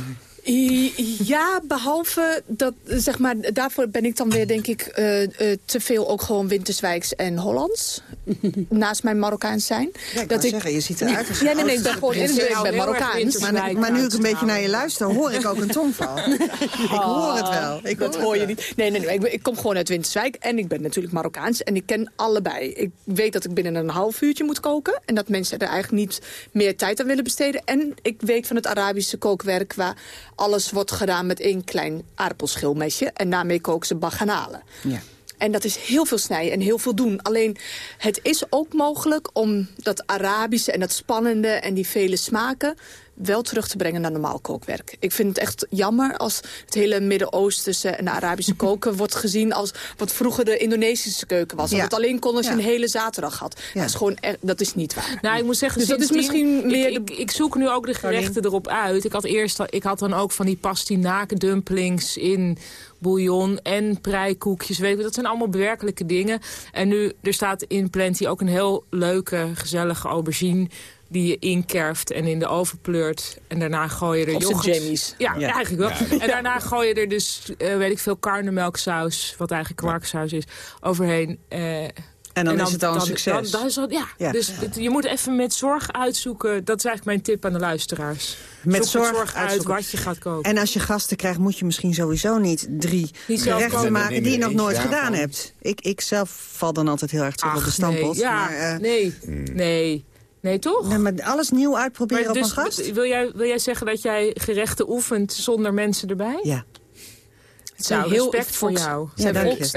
Ja, behalve dat, zeg maar, daarvoor ben ik dan weer, denk ik, eh, eh, te veel ook gewoon Winterswijks en Hollands. naast mijn Marokkaans zijn. Ja, ik wou zeggen, je ziet eruit als Ja, nee, nee, ik ben gewoon in, ik ben Marokkaans. Maar, maar nu ik een beetje naar je luister, hoor ik ook een tongval. ik hoor het wel. Ik dat hoor je niet. Nee, nee, nee. Ik, ik kom gewoon uit Winterswijk en ik ben natuurlijk Marokkaans. En ik ken allebei. Ik weet dat ik binnen een half uurtje moet koken. En dat mensen er eigenlijk niet meer tijd aan willen besteden. En ik weet van het Arabische kookwerk... waar alles wordt gedaan met één klein aardappelschilmesje. En daarmee koken ze baganalen. Ja. En dat is heel veel snijden en heel veel doen. Alleen, het is ook mogelijk om dat Arabische en dat spannende... en die vele smaken wel terug te brengen naar normaal kookwerk. Ik vind het echt jammer als het hele Midden-Oosterse en de Arabische koken... wordt gezien als wat vroeger de Indonesische keuken was. Dat Ja. het alleen kon als je Ja. een hele zaterdag had. Ja. Dat, is gewoon echt, dat is niet waar. Nou, ik moet zeggen, Dus dat is misschien meer Ik, ik, ik zoek nu ook de gerechten erop uit. Ik had eerst, ik had dan ook van die pastinaken dumplings in bouillon en preikoekjes. Weet je, dat zijn allemaal bewerkelijke dingen. En nu, er staat in Plenty ook een heel leuke, gezellige aubergine die je inkerft en in de oven pleurt. En daarna gooi je er yoghurt. jammies. Ja, Ja. eigenlijk wel. En daarna gooi je er dus, eh, weet ik veel, karnemelksaus, wat eigenlijk kwarksaus is, overheen. eh, En dan is het al een succes. Dan, dan is ja. Ja. Dus het- je moet even met zorg uitzoeken. Dat is eigenlijk mijn tip aan de luisteraars. Met Zoek zorg uit uitzoeken. wat je gaat koken. En als je gasten krijgt, moet je misschien sowieso niet drie Niet gerechten maken die je nog nooit gedaan daarvan. hebt. Ik, ik zelf val dan altijd heel erg terug op de stampot. nee. Ja, Maar, eh, nee, nee. Nee, toch? nee, maar alles nieuw uitproberen Maar op dus, een gast? wil, jij, wil jij zeggen dat jij gerechten oefent zonder mensen erbij? Ja. Het zou heel respect voor jou. Ja, dank je.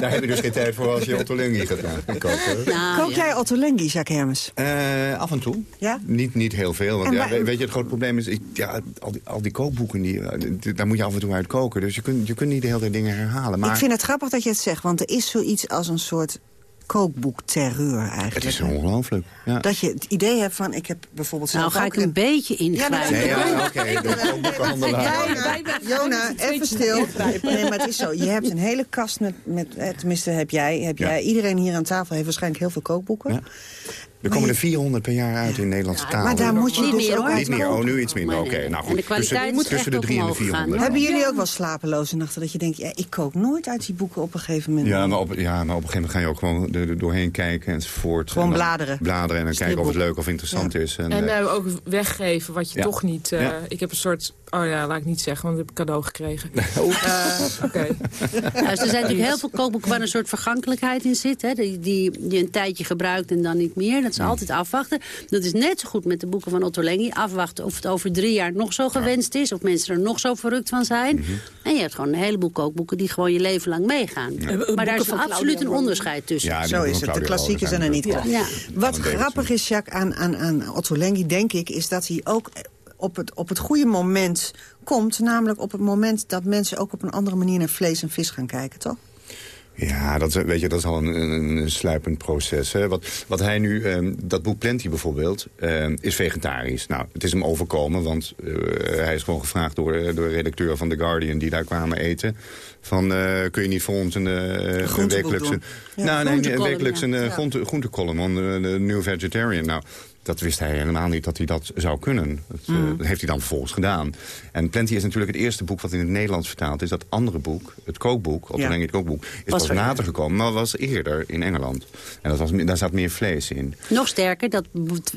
Daar heb je dus geen tijd voor als je Ottolenghi gaat koken. Nou, Kook ja. jij Ottolenghi, Jacques Hermes? Eh, af en toe. Ja? Niet, niet heel veel. Want ja, weet je, het grote probleem is... Ik, ja, al, die, al die kookboeken, die, eh, daar moet je af en toe uit koken. Dus je kunt, je kunt niet de hele tijd dingen herhalen. Maar Ik vind het grappig dat je het zegt, want er is zoiets als een soort kookboekterreur eigenlijk. het is ongelooflijk. Ja. Dat je het idee hebt van, ik heb bijvoorbeeld Nou, ga ik een beetje ingrijpen. Nee, ja, oké. kookboekenhandelaar. Jona, even stil. Nee, maar het is zo. Je hebt een hele kast met, met eh, tenminste heb jij, heb Ja. jij. Iedereen hier aan tafel heeft waarschijnlijk heel veel kookboeken. Er komen er 400 per jaar uit in Nederlandse taal. Maar daar moet je Niet dus meer, ook hoor. Niet meer, oh, nu iets minder. Oké, nou goed. de kwaliteit tussen, moet tussen de echt 3 en de omhoog gaan, 400. hoor. Hebben jullie ook wel slapeloze nachten dat je denkt, ja, ik kook nooit uit die boeken op een gegeven moment? Ja maar, op, ja, maar op een gegeven moment ga je ook gewoon er, doorheen kijken enzovoort. Gewoon bladeren. Bladeren en dan kijken of het leuk of interessant is. En, En eh, eh, ook weggeven wat je Ja. toch niet... eh, Ja. Ik heb een soort... Oh ja, laat ik niet zeggen, want ik heb een cadeau gekregen. Eh, Oké. Nou, er zijn natuurlijk heel veel kookboeken waar een soort vergankelijkheid in zit. Hè, die, die je een tijdje gebruikt en dan niet meer. Dat is altijd afwachten. Dat is net zo goed met de boeken van Otto Lengi. Afwachten of het over drie jaar nog zo gewenst is. Of mensen er nog zo verrukt van zijn. Mhm. En je hebt gewoon een heleboel kookboeken die gewoon je leven lang meegaan. Maar daar is absoluut een onderscheid tussen. Ja, Zo is het. De Rowan zijn er niet. Ja. Wat grappig is, Jacques, aan, aan, aan Otto Lengi, denk ik... is dat hij ook op het, op het goede moment komt. Namelijk op het moment dat mensen ook op een andere manier naar vlees en vis gaan kijken, toch? Ja, dat, is- weet je, dat is al een, een, sluipend proces. Hè. Wat, wat hij nu, ehm, dat boek Plenty bijvoorbeeld, ehm, is vegetarisch. Nou, het is hem overkomen, want eh, hij is gewoon gevraagd door, eh, door de redacteur van The Guardian... die daar kwamen eten, van eh, kun je niet voor ons een, eh, een wekelijkse... Ja, nou, nee, wekelijks een ja. groente, groentecolumn, de New Vegetarian. Nou, dat wist hij helemaal niet dat hij dat zou kunnen. Dat, eh, Mm. dat heeft hij dan vervolgens gedaan. En Plenty is natuurlijk het eerste boek wat in het Nederlands vertaald is. Dat andere boek, het kookboek, Otto Ja. Het kookboek... is Was pas er- later gekomen, maar was eerder in Engeland. En dat was, daar zat meer vlees in. Nog sterker, dat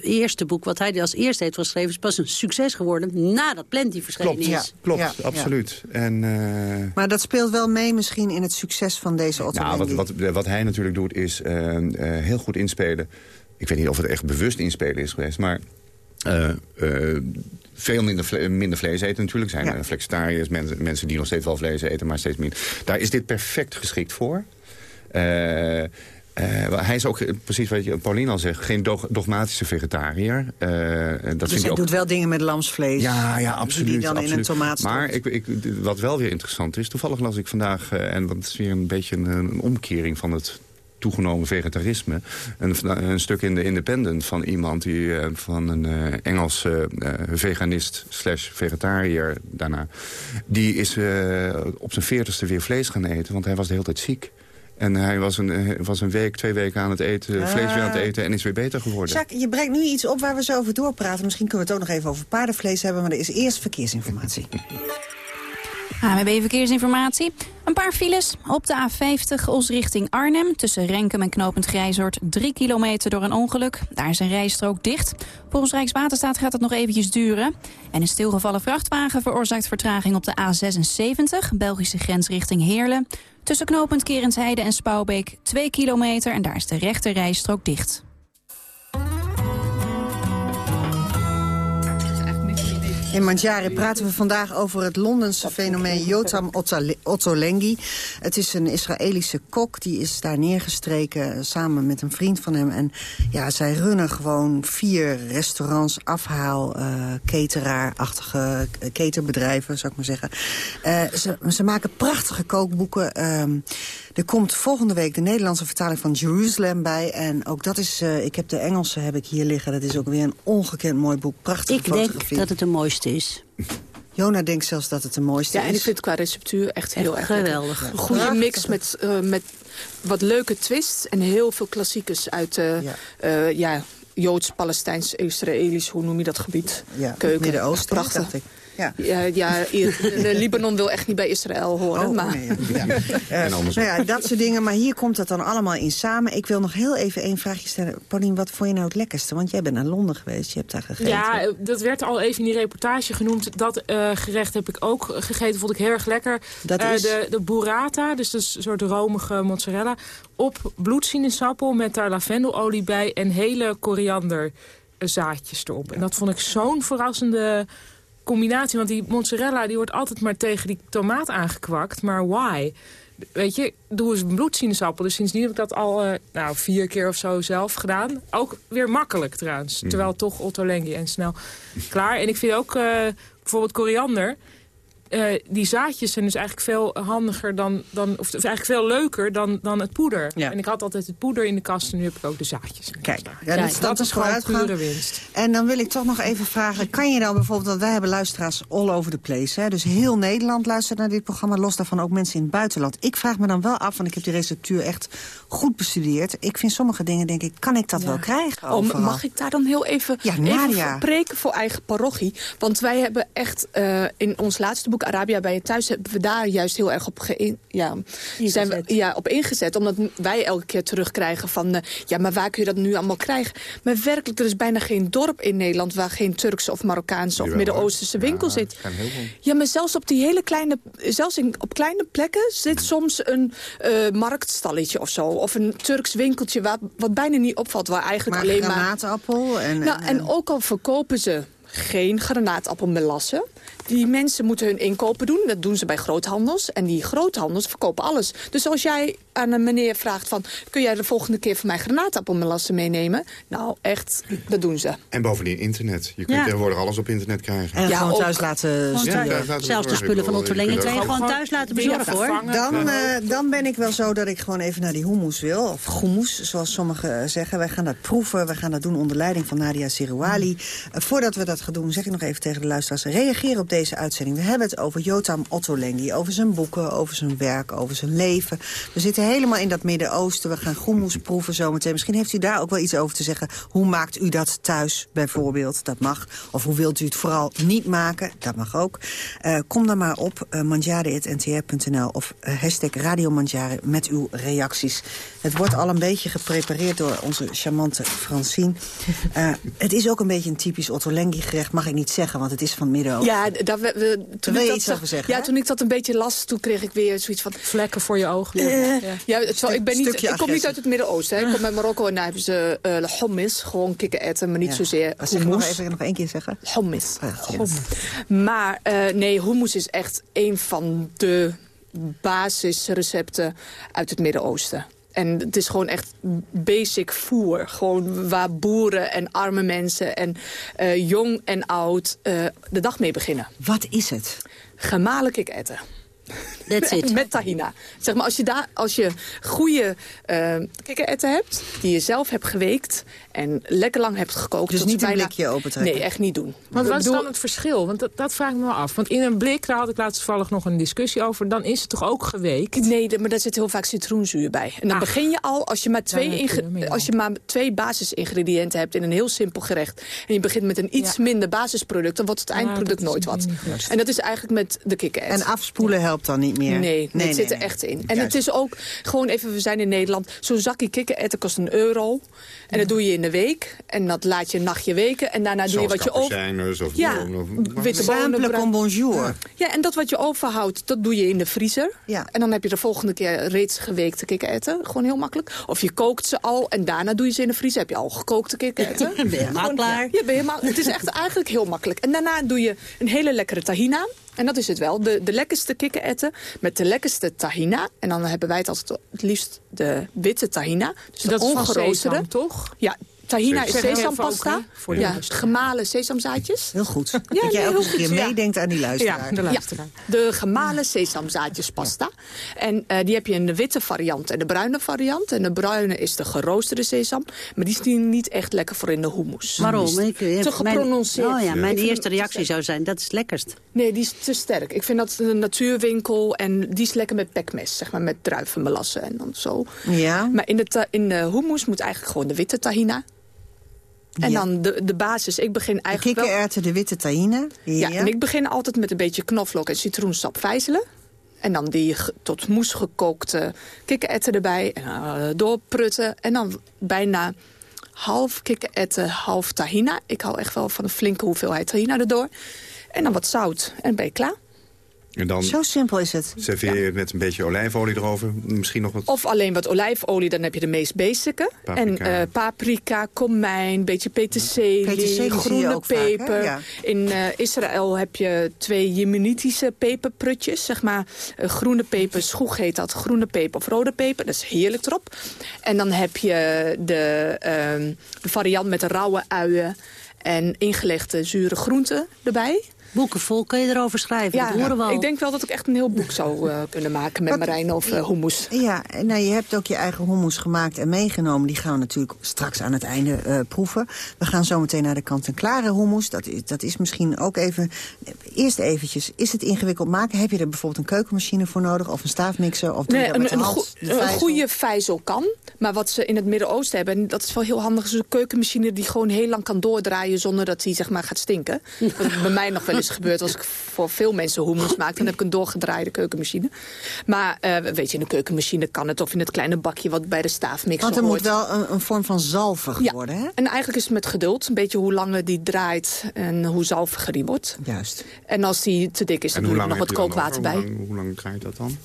eerste boek wat hij als eerste heeft geschreven... is pas een succes geworden nadat Plenty verschenen Klopt, is. Ja. klopt, Ja, absoluut. En, eh, Maar dat speelt wel mee misschien in het succes van deze Otto nou, wat, wat, wat hij natuurlijk doet is eh, heel goed inspelen. Ik weet niet of het echt bewust inspelen is geweest, maar... eh, eh, veel minder, vle- minder vlees eten natuurlijk. Zijn Ja. flexitariërs, mensen, mensen die nog steeds wel vlees eten, maar steeds minder. Daar is dit perfect geschikt voor. Eh, Uh, hij is ook, precies wat je, Pauline al zegt, geen dog, dogmatische vegetariër. Dat dus vindt hij hij ook... doet wel dingen met lamsvlees? Ja, ja absoluut. Die dan absoluut. in een tomaat Maar ik, ik, wat wel weer interessant is, toevallig las ik vandaag... En dat is weer een beetje een, een omkering van het toegenomen vegetarisme. Een, een, stuk in de Independent van iemand die uh, van een uh, Engelse uh, veganist slash vegetariër daarna. Die is op zijn veertigste weer vlees gaan eten, want hij was de hele tijd ziek. En hij was een, was een week, twee weken aan het eten, Ah. vlees weer aan het eten en is weer beter geworden. Jacques, je brengt nu iets op waar we zo over doorpraten. Misschien kunnen we het ook nog even over paardenvlees hebben, maar er is eerst verkeersinformatie. AWB Verkeersinformatie. Een paar files op de A50 Os richting Arnhem. Tussen Renkum en Knopend Grijzoord. Drie kilometer door een ongeluk. Daar is een rijstrook dicht. Volgens Rijkswaterstaat gaat het nog eventjes duren. En een stilgevallen vrachtwagen veroorzaakt vertraging op de A76. Belgische grens richting Heerlen. Tussen Knopend Kerensheide en Spouwbeek 2 kilometer. En daar is de rechte rijstrook dicht. In Mandjari praten we vandaag over het Londense fenomeen Yotam Ottolenghi. Het is een Israëlische kok, die is daar neergestreken samen met een vriend van hem. En ja, zij runnen gewoon vier restaurants, afhaal, uh, zou ik maar zeggen. Ze, ze, maken prachtige kookboeken. Uh, er komt volgende week de Nederlandse vertaling van Jerusalem bij. En ook dat is, uh, ik heb de Engelse heb ik hier liggen. Dat is ook weer een ongekend mooi boek. Prachtige Ik fotografie. denk dat het de mooiste is. Jona denkt zelfs dat het de mooiste ja, is. en ik vind het qua receptuur echt heel Echt erg geweldig. Een goede Prachtig. mix met, uh, met wat leuke twists en heel veel klassiekers uit uh, Ja. ja. ja, Joods, Palestijns, Israëlisch, hoe noem je dat gebied? Ja, Keuken. Midden-Oosten, Prachtig. dacht ik. Ja. Ja, Libanon wil echt niet bij Israël horen. Oh, maar... nee, ja. Ja. Eh, En andersom. nou ja, dat soort dingen. Maar hier komt het dan allemaal in samen. Ik wil nog heel even één vraagje stellen. Paulien, wat vond je nou het lekkerste? Want jij bent naar Londen geweest. Je hebt daar gegeten. Ja, dat werd al even in die reportage genoemd. Dat eh, gerecht heb ik ook gegeten, vond ik heel erg lekker. Dat Eh, is? de, de burrata, dus dat een soort romige mozzarella. Op bloedsinesappel met daar lavendelolie bij en hele korianderzaadjes erop. En dat vond ik zo'n verrassende combinatie. Want die mozzarella die wordt altijd maar tegen die tomaat aangekwakt. Maar why? Weet je, doe eens een bloedsinesappel. Dus sindsdien heb ik dat al eh, nou, vier keer of zo zelf gedaan. Ook weer makkelijk trouwens. Terwijl toch Otto Lengi en snel klaar. En ik vind ook eh, bijvoorbeeld koriander... eh, die zaadjes zijn dus eigenlijk veel handiger dan, dan of eigenlijk veel leuker dan, dan het poeder. Ja. En ik had altijd het poeder in de kast en nu heb ik ook de zaadjes. Kijk, ja, dat, is- dat is gewoon pure winst. En dan wil ik toch nog even vragen. Kan je dan bijvoorbeeld, want wij hebben luisteraars all over the place. Hè? Dus heel Nederland luistert naar dit programma. Los daarvan ook mensen in het buitenland. Ik vraag me dan wel af, want ik heb die receptuur echt goed bestudeerd. Ik vind sommige dingen, denk ik, kan ik dat wel krijgen? Oh, mag ik daar dan heel even, Ja, even Nadia. spreken voor eigen parochie? Want wij hebben echt eh, in ons laatste boek Arabia bij je thuis... hebben we daar juist heel erg op, geïn- ja, zijn we, ja, op ingezet. Omdat wij elke keer terugkrijgen van... eh, ja, maar waar kun je dat nu allemaal krijgen? Maar werkelijk, er is bijna geen dorp in Nederland... waar geen Turkse of Marokkaanse of Midden-Oosterse winkel Ja, zit. Ja, maar zelfs op die hele kleine, zelfs in, op kleine plekken zit soms een eh, marktstalletje of zo. Of een Turks winkeltje waar, wat bijna niet opvalt. Waar eigenlijk Maar alleen maar... granaatappel en... Nou, en ook al verkopen ze geen granaatappelmelassen... die mensen moeten hun inkopen doen. Dat doen ze bij groothandels. En die groothandels verkopen alles. Dus als jij aan een meneer vraagt van... kun jij de volgende keer voor mij granaatappelmelassen meenemen? Nou, echt, dat doen ze. En bovendien internet. Je kunt Ja. tegenwoordig alles op internet krijgen. En Ja, gewoon ook- thuis laten Gewoon thuis. Ja, Zelfs de spullen van Otto bedoel, Lengen je kan je kunt gewoon thuis laten bezorgen, hoor. Dan, eh, dan ben ik wel zo dat ik gewoon even naar die hummus wil. Of hummus, zoals sommigen eh, zeggen. Wij gaan dat proeven. We gaan dat doen onder leiding van Nadia Sirouali. Eh, voordat we dat gaan doen, zeg ik nog even tegen de luisteraars. Reageer op deze uitzending. We hebben het over Jotam Ottolenghi. Over zijn boeken, over zijn werk, over zijn leven. We zitten helemaal in dat Midden-Oosten. We gaan hummus proeven zometeen. Misschien heeft u daar ook wel iets over te zeggen. Hoe maakt u dat thuis bijvoorbeeld? Dat mag. Of hoe wilt u het vooral niet maken? Dat mag ook. Eh, kom dan maar op uh, of eh, hashtag Radio met uw reacties. Het wordt al een beetje geprepareerd door onze charmante Francine. Het is ook een beetje een typisch Ottolenghi gerecht. Mag ik niet zeggen, want het is van Midden-Oosten. Ja, daar, we, we- toen, wil je ik dat iets zag- over zeggen, ja, hè? toen ik dat een beetje las, toen kreeg ik weer zoiets van... Vlekken voor je ogen. Ja. Ja, ik, ben niet, ik kom niet uit het Midden-Oosten. Ik kom uit Marokko en daar hebben ze uh, hummus, gewoon kikkererwten, maar niet Ja. zozeer Wat zeg ik nog even nog één keer zeggen? Hummus. Ah. Maar eh, nee, hummus is echt een van de basisrecepten uit het Midden-Oosten. En het is gewoon echt basic voer. Gewoon waar boeren en arme mensen en eh, jong en oud uh, de dag mee beginnen. Wat is het? Gemalen kiketten. That's it. Met tahina. Zeg maar, als je, daar, als je goede uh, kikkererwten hebt, die je zelf hebt geweekt en lekker lang hebt gekookt. Dus tot niet een blikje opentrekken? Nee, echt niet doen. Want wat is dan het verschil? Want dat, dat vraag ik me wel af. Want in een blik, daar had ik laatst toevallig nog een discussie over... dan is het toch ook geweekt? Nee, maar daar zit heel vaak citroenzuur bij. En dan begin je al, als je, maar twee, als je maar twee basisingrediënten hebt in een heel simpel gerecht... en je begint met een iets Ja. minder basisproduct... dan wordt het eindproduct nooit wat. En dat is eigenlijk met de kikkererwt. En afspoelen helpt dan niet meer? Nee, nee, het zit er nee. echt in. En Juist. het is ook, gewoon even, we zijn in Nederland... zo'n zakje kikkererwten kost een euro. En dat doe je in de week. En dat laat je een nachtje weken. En daarna doe je wat je over... of Ja, bonen of- witte bonen. Bonjour. Ja, en dat wat je overhoudt, dat doe je in de vriezer. Ja. En dan heb je de volgende keer reeds geweekte kikkererwten. Gewoon heel makkelijk. Of je kookt ze al en daarna doe je ze in de vriezer. Heb je al gekookte kikkererwten. Ben je helemaal klaar. Ja, ben je helemaal, het is echt eigenlijk heel makkelijk. En daarna doe je een hele lekkere tahina. En dat is het wel. De, de lekkerste kikkererwten met de lekkerste tahina. En dan hebben wij het altijd het liefst de witte tahina. Dus de dat is van ongeroosterde. sesam, toch? Ja, tahina is sesampasta. voor de ja, gemalen sesamzaadjes. Heel goed. Ja, dat nee, jij goed, keer ja. meedenkt aan die luisteraar. Ja, de luisteraar. De gemalen sesamzaadjespasta. En eh, die heb je in de witte variant en de bruine variant. En de bruine is de geroosterde sesam. Maar die is niet echt lekker voor in de hummus. Waarom? Ik, Te mijn, oh ja, mijn Ik eerste reactie zou zijn, dat is het lekkerst. Nee, die is te sterk. Ik vind dat een natuurwinkel en die is lekker met pekmes. Zeg maar met druivenmelassen en dan zo. Ja. Maar in de, in de hummus moet eigenlijk gewoon de witte tahina. En Ja. dan de, de basis. Ik begin eigenlijk kikkererwten, de witte tahine. Ja, en ik begin altijd met een beetje knoflook en citroensap vijzelen. En dan die tot moes gekookte kikkererwten erbij. En eh, doorprutten. En dan bijna half kikkererwten, half tahina. Ik hou echt wel van een flinke hoeveelheid tahina erdoor. En dan wat zout. En ben je klaar. En dan Zo simpel is het. serveer je met een beetje olijfolie erover. Misschien nog wat... Of alleen wat olijfolie, dan heb je de meest. Paprika. En eh, paprika, komijn, beetje peterselie, groene vaak, peper. Ja. In eh, Israël heb je twee jemenitische peperprutjes. Zeg maar eh, groene peper, schoeg heet dat. Groene peper of rode peper, dat is heerlijk erop. En dan heb je de, ehm, de variant met de rauwe uien en ingelegde zure groenten erbij. Boeken vol kun je erover schrijven, dat horen we al. ik denk wel dat ik echt een heel boek zou eh, kunnen maken met Marijn of uh, hummus. Ja, nou, je hebt ook je eigen hummus gemaakt en meegenomen. Die gaan we natuurlijk straks aan het einde uh, proeven. We gaan zo meteen naar de kant-en-klare hummus. Dat is, dat is misschien ook even... Eerst eventjes, is het ingewikkeld maken? Heb je er bijvoorbeeld een keukenmachine voor nodig? Of een staafmixer? Of doe je Nee, dat met een, hand, goede vijzel kan. Maar wat ze in het Midden-Oosten hebben, en dat is wel heel handig... is een keukenmachine die gewoon heel lang kan doordraaien... zonder dat hij zeg maar, gaat stinken. Wat bij mij nog wel eens gebeurt als ik voor veel mensen hummus maak. Dan heb ik een doorgedraaide keukenmachine. Maar uh, weet je, in de keukenmachine kan het. Of in het kleine bakje wat bij de staafmixer Want er hoort. moet wel een, een vorm van zalvig Ja. worden, hè? En eigenlijk is het met geduld. Een beetje hoe langer die draait en hoe zalviger die wordt. Juist. En als die te dik is, dan doe je er nog wat kookwater bij. Hoe lang, hoe lang draait dat dan?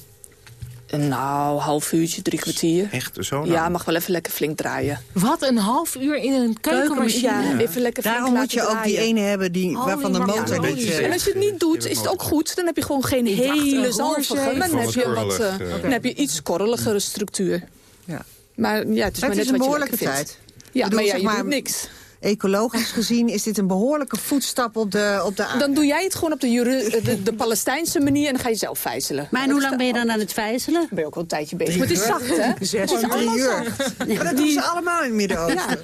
Nou, half uurtje, drie kwartier. Echt zo Ja, mag wel even lekker flink draaien. Wat, een half uur in een keukenmachine? Ja, even lekker flink Daarom moet je ook die ene hebben die, Oh, waarvan de motor macaroni. niet... eh, En als je het niet doet, is het ook goed. Dan heb je gewoon geen hele zalvige. Maar dan heb, je wat, eh, dan heb je iets korreligere structuur. Ja. Maar ja, het is maar Het net is een wat je behoorlijke lekker vindt. tijd. Ja, bedoel, maar ja, zeg je maar- doet niks. Ecologisch gezien is dit een behoorlijke voetstap op de, op de aarde. Dan doe jij het gewoon op de, Jure- de, de Palestijnse manier en dan ga je zelf vijzelen. Maar en hoe lang ben je dan aan het vijzelen? ben je ook al een tijdje bezig. Maar het is zacht, hè? Zes Het is uur. allemaal Drie uur. zacht. Maar dat doen ze allemaal in het Midden-Oosten.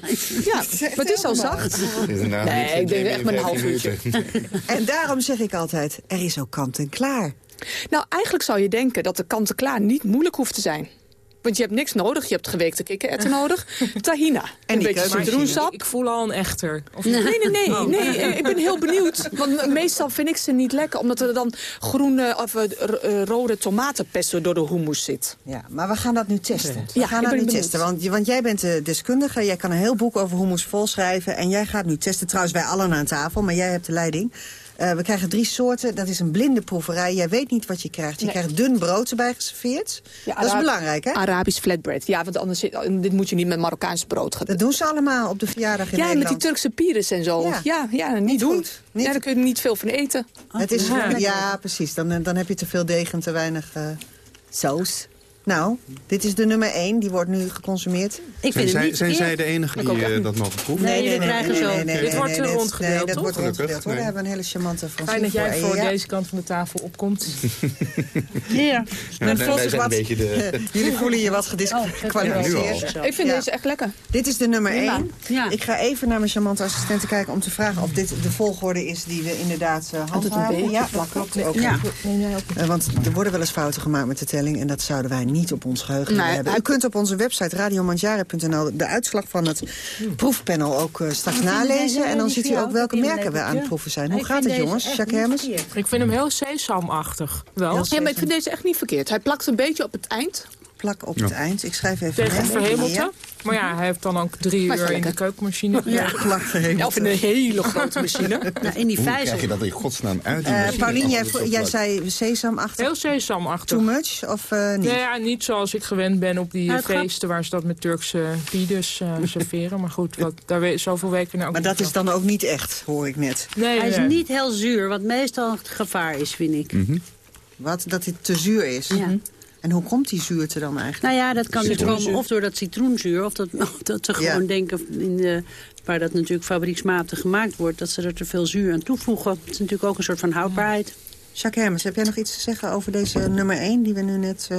Ja, ja, maar het is al zacht. Nee, ik denk echt maar een half 15 minuten. En daarom zeg ik altijd, er is ook kant en klaar. Nou, eigenlijk zou je denken dat de kant-en-klaar niet moeilijk hoeft te zijn. Want je hebt niks nodig. Je hebt geweekte kikkererwten nodig. Tahina. En een beetje citroensap. Ik voel al een echter. Of Nee, nee, nee. nee. eh, Ik ben heel benieuwd. Want meestal vind ik ze niet lekker. Omdat er dan groene of eh, r- eh, rode tomatenpesto door de hummus zit. Ja, maar we gaan dat nu testen. We Ja, gaan dat nu benieuwd. testen. Want, want jij bent de deskundige. Jij kan een heel boek over hummus volschrijven. En jij gaat nu testen. Trouwens, wij allen aan tafel. Maar jij hebt de leiding. Eh, we krijgen drie soorten. Dat is een blinde proeverij. Jij weet niet wat je krijgt. Je Nee. krijgt dun brood erbij geserveerd. Ja, dat is belangrijk, hè? Arabisch flatbread. Ja, want anders dit moet je niet met Marokkaans brood gaan Dat doen ze allemaal op de verjaardag in Ja, met die Nederland. Turkse pires en zo. Ja. Ja, ja, niet, Niet doen. goed. Niet- Ja, daar kun je niet veel van eten. Het is, Ja. ja, precies. Dan, dan heb je te veel deeg en te weinig eh, saus. Nou, dit is de nummer 1. Die wordt nu geconsumeerd. Ik Zijn, zij, zijn zij de enige die eh, dat mogen proeven? Nee, jullie krijgen zo. Dit wordt nee, er nee, rondgedeeld, nee, dat toch? wordt rondgedeeld, We hebben een hele charmante Francine Fijn dat jij voor ja. deze kant van de tafel opkomt. Ja. Ja, Mijn wij is wat- een beetje de... Jullie voelen je wat Oh, gedisqualificeerd. Ik vind Ja. deze echt lekker. Dit is de nummer Prima. 1. Ja. Ik ga even naar mijn charmante assistent kijken om te vragen of dit de volgorde is die we inderdaad uh, handhaven. Ja, dat klopt ook. Ja. Uh, want er worden wel eens fouten gemaakt met de telling en dat zouden wij niet op ons geheugen hebben. U kunt op onze website radiomanjare.nl de uitslag van het proefpanel ook uh, straks nalezen. En dan ziet u ook welke merken we aan het proeven zijn. Hoe gaat het jongens, Jacques Hermes? Ik vind hem heel sesamachtig. Wel. Ja, maar ik vind deze echt niet verkeerd. Hij plakt een beetje op het eind. Plak op het eind. Ik schrijf even Tegen verhemelte. Ja. Maar ja, hij heeft dan ook drie uur in de keukenmachine. Ja, plak verhemelte. Of in een hele grote machine. Nou, in die Hoe krijg je vijzel. dat in godsnaam uit? die machine? Paulien, jij, jij zei sesamachtig. Heel sesamachtig. Too much of eh, niet? Nee, ja, niet zoals ik gewend ben op die Nou, eh, grap- feesten waar ze dat met Turkse pides eh, serveren. Maar goed, wat, daar we, zoveel weken nou ook Maar dat is dan ook niet echt, hoor ik net. Nee, Hij is nee. niet heel zuur, wat meestal het gevaar is, vind ik. Wat? Dat het te zuur is? Ja. En hoe komt die zuurte dan eigenlijk? Nou ja, dat kan dus komen of door dat citroenzuur... of dat, of dat ze Ja. gewoon denken, in de, waar dat natuurlijk fabrieksmatig gemaakt wordt... dat ze er te veel zuur aan toevoegen. Het is natuurlijk ook een soort van houdbaarheid. Jacques Hermes, heb jij nog iets te zeggen over deze nummer 1 die we nu net... eh,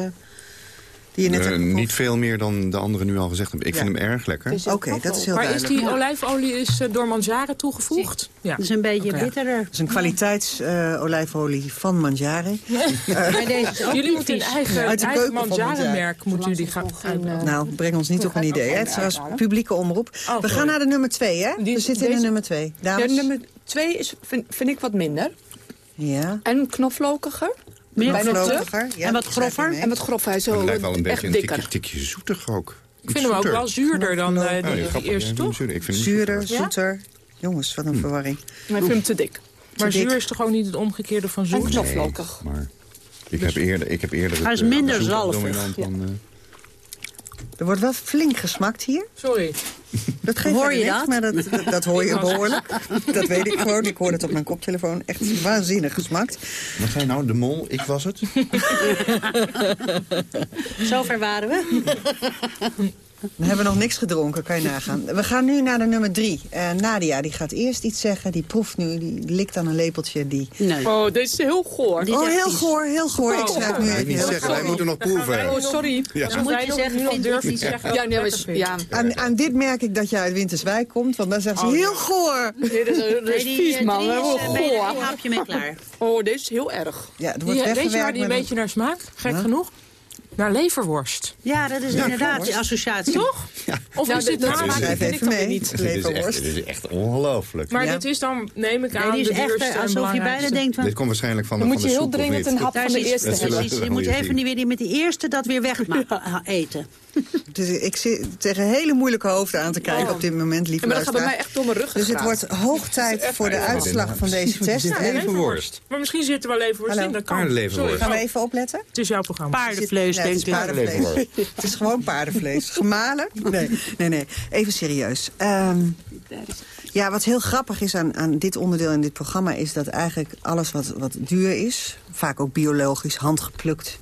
die je net Eh, niet veel meer dan de anderen nu al gezegd hebben. Ik Ja. vind hem erg lekker. Oké, dat is heel Maar is duidelijk. die olijfolie is, eh, door Manjaren toegevoegd? Ja. Het is een beetje Oké. bitterder. Het is een kwaliteits-olijfolie van Mangiare. Maar deze is ook Jullie moeten een eigen, Uit de eigen Manjaren-merk moeten jullie gaan uitbrengen. Nou, breng ons niet op een idee. hè. Het was publieke omroep. Oh, we gaan naar de nummer 2, hè? Die- we zitten in de nummer 2. Ja, Dames? nummer twee is, vind, vind ik wat minder. Ja. En knoflookiger. Meer ja, en wat grover. En wat grof. Hij Het zo lijkt wel een beetje echt een dikker. tikje, tikje zoetig ook. Ik vind hem ook wel zuurder dan eh, Oh, ja, die grappig. eerste, Ja, toch? zuurder. Ik vind hem Zuurder, niet zoeter. Jongens, wat een verwarring. Maar ik vind hem te dik. Maar dik. zuur is toch ook niet het omgekeerde van En zoet? zo- knoflookig. Maar ik heb eerder, ik heb eerder het Hij is eh, minder zalvig. dan... Er wordt wel flink gesmakt hier. Sorry. Dat geeft Hoor je niks, dat? Maar dat, dat, dat hoor je behoorlijk. Dat weet ik gewoon. Ik hoor het op mijn koptelefoon. Echt waanzinnig gesmakt. Wat zei je nou? De mol? Ik was het? Zover waren we. We hebben nog niks gedronken, kan je nagaan. We gaan nu naar de nummer drie. Eh, Nadia, die gaat eerst iets zeggen. Die proeft nu, die likt aan een lepeltje. Die... Nee. Oh, dit is heel goor. Die is Oh, heel goor, heel goor. Ik schrijf oh, nu even niet heel zeggen, wij moeten nog proeven. Oh, sorry. Ja. Dan moet je zeggen, vind ik zeggen. Ja, nee, maar, ja. Aan, aan dit merk ik dat jij uit Winterswijk komt. Want dan zeggen ze, Oh, heel goor. Dit is, dit Nee, is die, vies, eh, man. is, hebben eh, je goor. één hapje mee klaar. Oh, dit is heel erg. Ja, Die, wordt weet je waar die een beetje naar smaakt? Gek genoeg? Naar leverworst. Ja, dat is inderdaad die associatie. Toch? Of Ja, is dit na? dat- vind ik even mee. niet. Dit is echt, Leverworst. dit is echt ongelooflijk. Maar Ja. dit is dan, neem ik Nee, aan, die is de echt eh, alsof je bijna denkt van... Dit komt waarschijnlijk van, Dan de- moet van je de heel dringend een hap van de eerste hebben. Precies, je moet even niet weer met die eerste dat weer weg eten. Dus ik zit tegen hele moeilijke hoofden aan te kijken op dit moment, lieve Ja, maar dat gaat bij mij echt door mijn rug Dus het wordt hoog tijd voor de uitslag van deze test. Ja, leverworst. Maar misschien zit er wel leverworst Hallo. in, dat kan. Gaan we even opletten? Het is jouw programma. Paardenvlees, Het is paardenvlees. Het is gewoon paardenvlees. Gemalen? Nee, nee, nee. Even serieus. Ehm, ja, wat heel grappig is aan, aan dit onderdeel in dit programma... is dat eigenlijk alles wat, wat duur is... vaak ook biologisch, handgeplukt...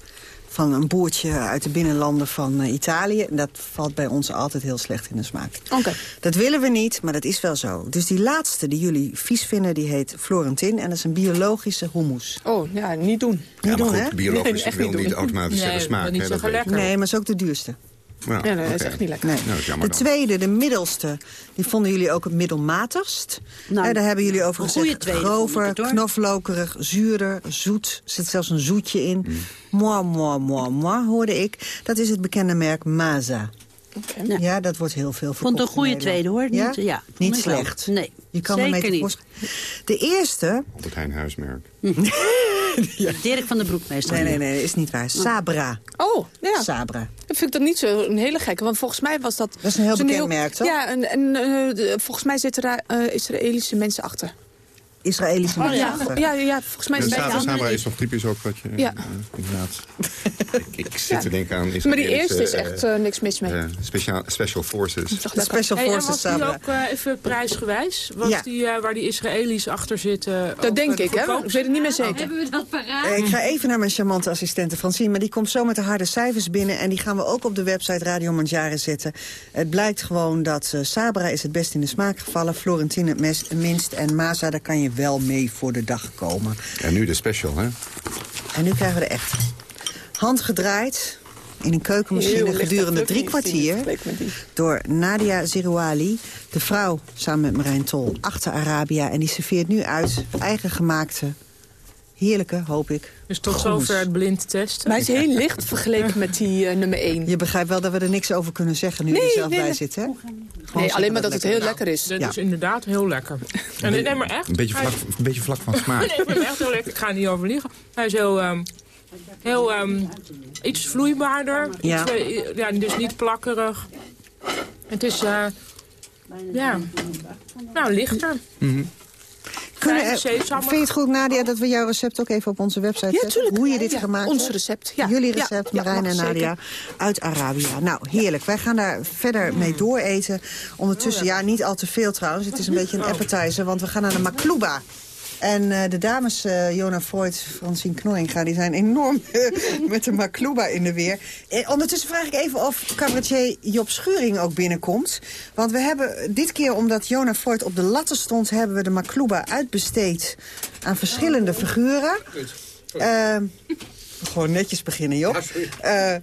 van een boertje uit de binnenlanden van eh, Italië... en dat valt bij ons altijd heel slecht in de smaak. Oké. Dat willen we niet, maar dat is wel zo. Dus die laatste die jullie vies vinden, die heet Florentin... en dat is een biologische hummus. Oh, ja, niet doen. Ja, doen, maar goed, biologisch Nee, wil niet niet doen. automatisch Nee, dat smaak. niet dat. Nee, maar het is ook de duurste. Ja, dat is echt niet lekker. Nee. Nou, de tweede, de middelste, die vonden jullie ook het middelmatigst. Nou, Eh, daar hebben jullie over gezegd. tweede Grover, knoflookerig, zuurder, zoet. Er zit zelfs een zoetje in. Mm. Moi, moi, moi, moi, hoorde ik. Dat is het bekende merk Maza. Ja, dat wordt heel veel verkocht Vond een goede tweede, hoor. Niet, Ja? Niet slecht. Nee, Je kan zeker niet. De eerste... Op het Hein Huismerk. Dirk van de Broekmeester. Nee, nee, nee, is niet waar. Sabra. Oh, ja. Sabra. Dat vind ik dan niet zo een hele gekke. Want volgens mij was dat... Dat is een heel bekend merk, toch? Ja, en, en eh, volgens mij zitten daar eh, Israëlische mensen achter. Israëlische Oh, mensen ja, ja, ja, volgens mij En is het Sabra, Sabra is toch typisch ook wat je... Ja. eh, inderdaad. Ik zit te denken aan... Maar die eerste is echt uh, uh, niks mis mee. Uh, speciaal, special Forces. De Special Hey, en Forces was die Sabra. ook eh, even prijsgewijs? Was Ja. die, eh, waar die Israëli's achter zitten? Dat denk ik, hè? Ik weet het niet meer zeker. Hebben we dat paraat? Eh, Ik ga even naar mijn charmante assistente Francine, maar die komt zo met de harde cijfers binnen... en die gaan we ook op de website Radio Mangiare zetten. Het blijkt gewoon dat eh, Sabra is het best in de smaak gevallen... Florentine het mes- minst en Maza, daar kan je wel mee voor de dag komen. En nu de special, hè? En nu krijgen we de echt. Handgedraaid in een keukenmachine gedurende drie kwartier... door Nadia Zerouali, de vrouw samen met Marijn Tol, achter Arabia. En die serveert nu uit eigen gemaakte, heerlijke, hoop ik, Dus tot zover het blind testen. Maar hij is heel licht vergeleken met die eh, nummer 1. Je begrijpt wel dat we er niks over kunnen zeggen nu je er zelf bij zit, hè? Nee, alleen maar dat het heel lekker is. Dat Ja. is inderdaad heel lekker. En nee, maar echt. Een beetje vlak, een beetje vlak van smaak. Nee, hem echt heel lekker. Ik ga er niet over liegen. Hij is heel, ehm, heel ehm, iets vloeibaarder. Ja. Iets, eh, ja, dus niet plakkerig. Het is, eh, ja, nou, lichter. Fijne sesam. vind je het goed, Nadia, dat we jouw recept ook even op onze website Ja, zetten? Hoe je dit Ja, gemaakt ons hebt? recept, ja. Jullie recept, Marijn en zeker. Nadia, uit Arabia. Nou, heerlijk. Wij gaan daar verder mee dooreten. Ondertussen, ja, niet al te veel trouwens. Het is een beetje een appetizer, want we gaan naar de Makluba. En eh, de dames, eh Jona Freud, Francine Knorringa, die zijn enorm met de Makluba in de weer. Eh, ondertussen vraag ik even of cabaretier Job Schuring ook binnenkomt. Want we hebben dit keer, omdat Jona Freud op de latten stond... hebben we de Makluba uitbesteed aan verschillende figuren. Eh, gewoon netjes beginnen, Job. Eh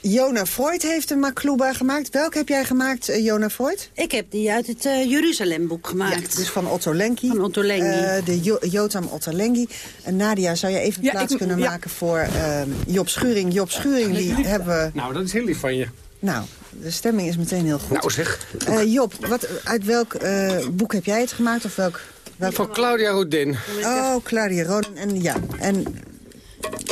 Jona Freud heeft een Makluba gemaakt. Welke heb jij gemaakt, eh, Jona Freud? Ik heb die uit het eh, Jeruzalem-boek gemaakt. Dus van Otto Lenki. Van Otto Lengi. Eh, de Jo- Jotam Otto Lengi. En Nadia, zou je even Ja, plaats ik- kunnen ja. maken voor eh, Job Schuring? Job Schuring, die hebben we... Nou, dat is heel lief van je. Nou, de stemming is meteen heel goed. Nou zeg. Eh, Job, wat, uit welk eh, boek heb jij het gemaakt? Of welk, welk... Van Claudia Rodin. Oh, Claudia Roden. En ja, en...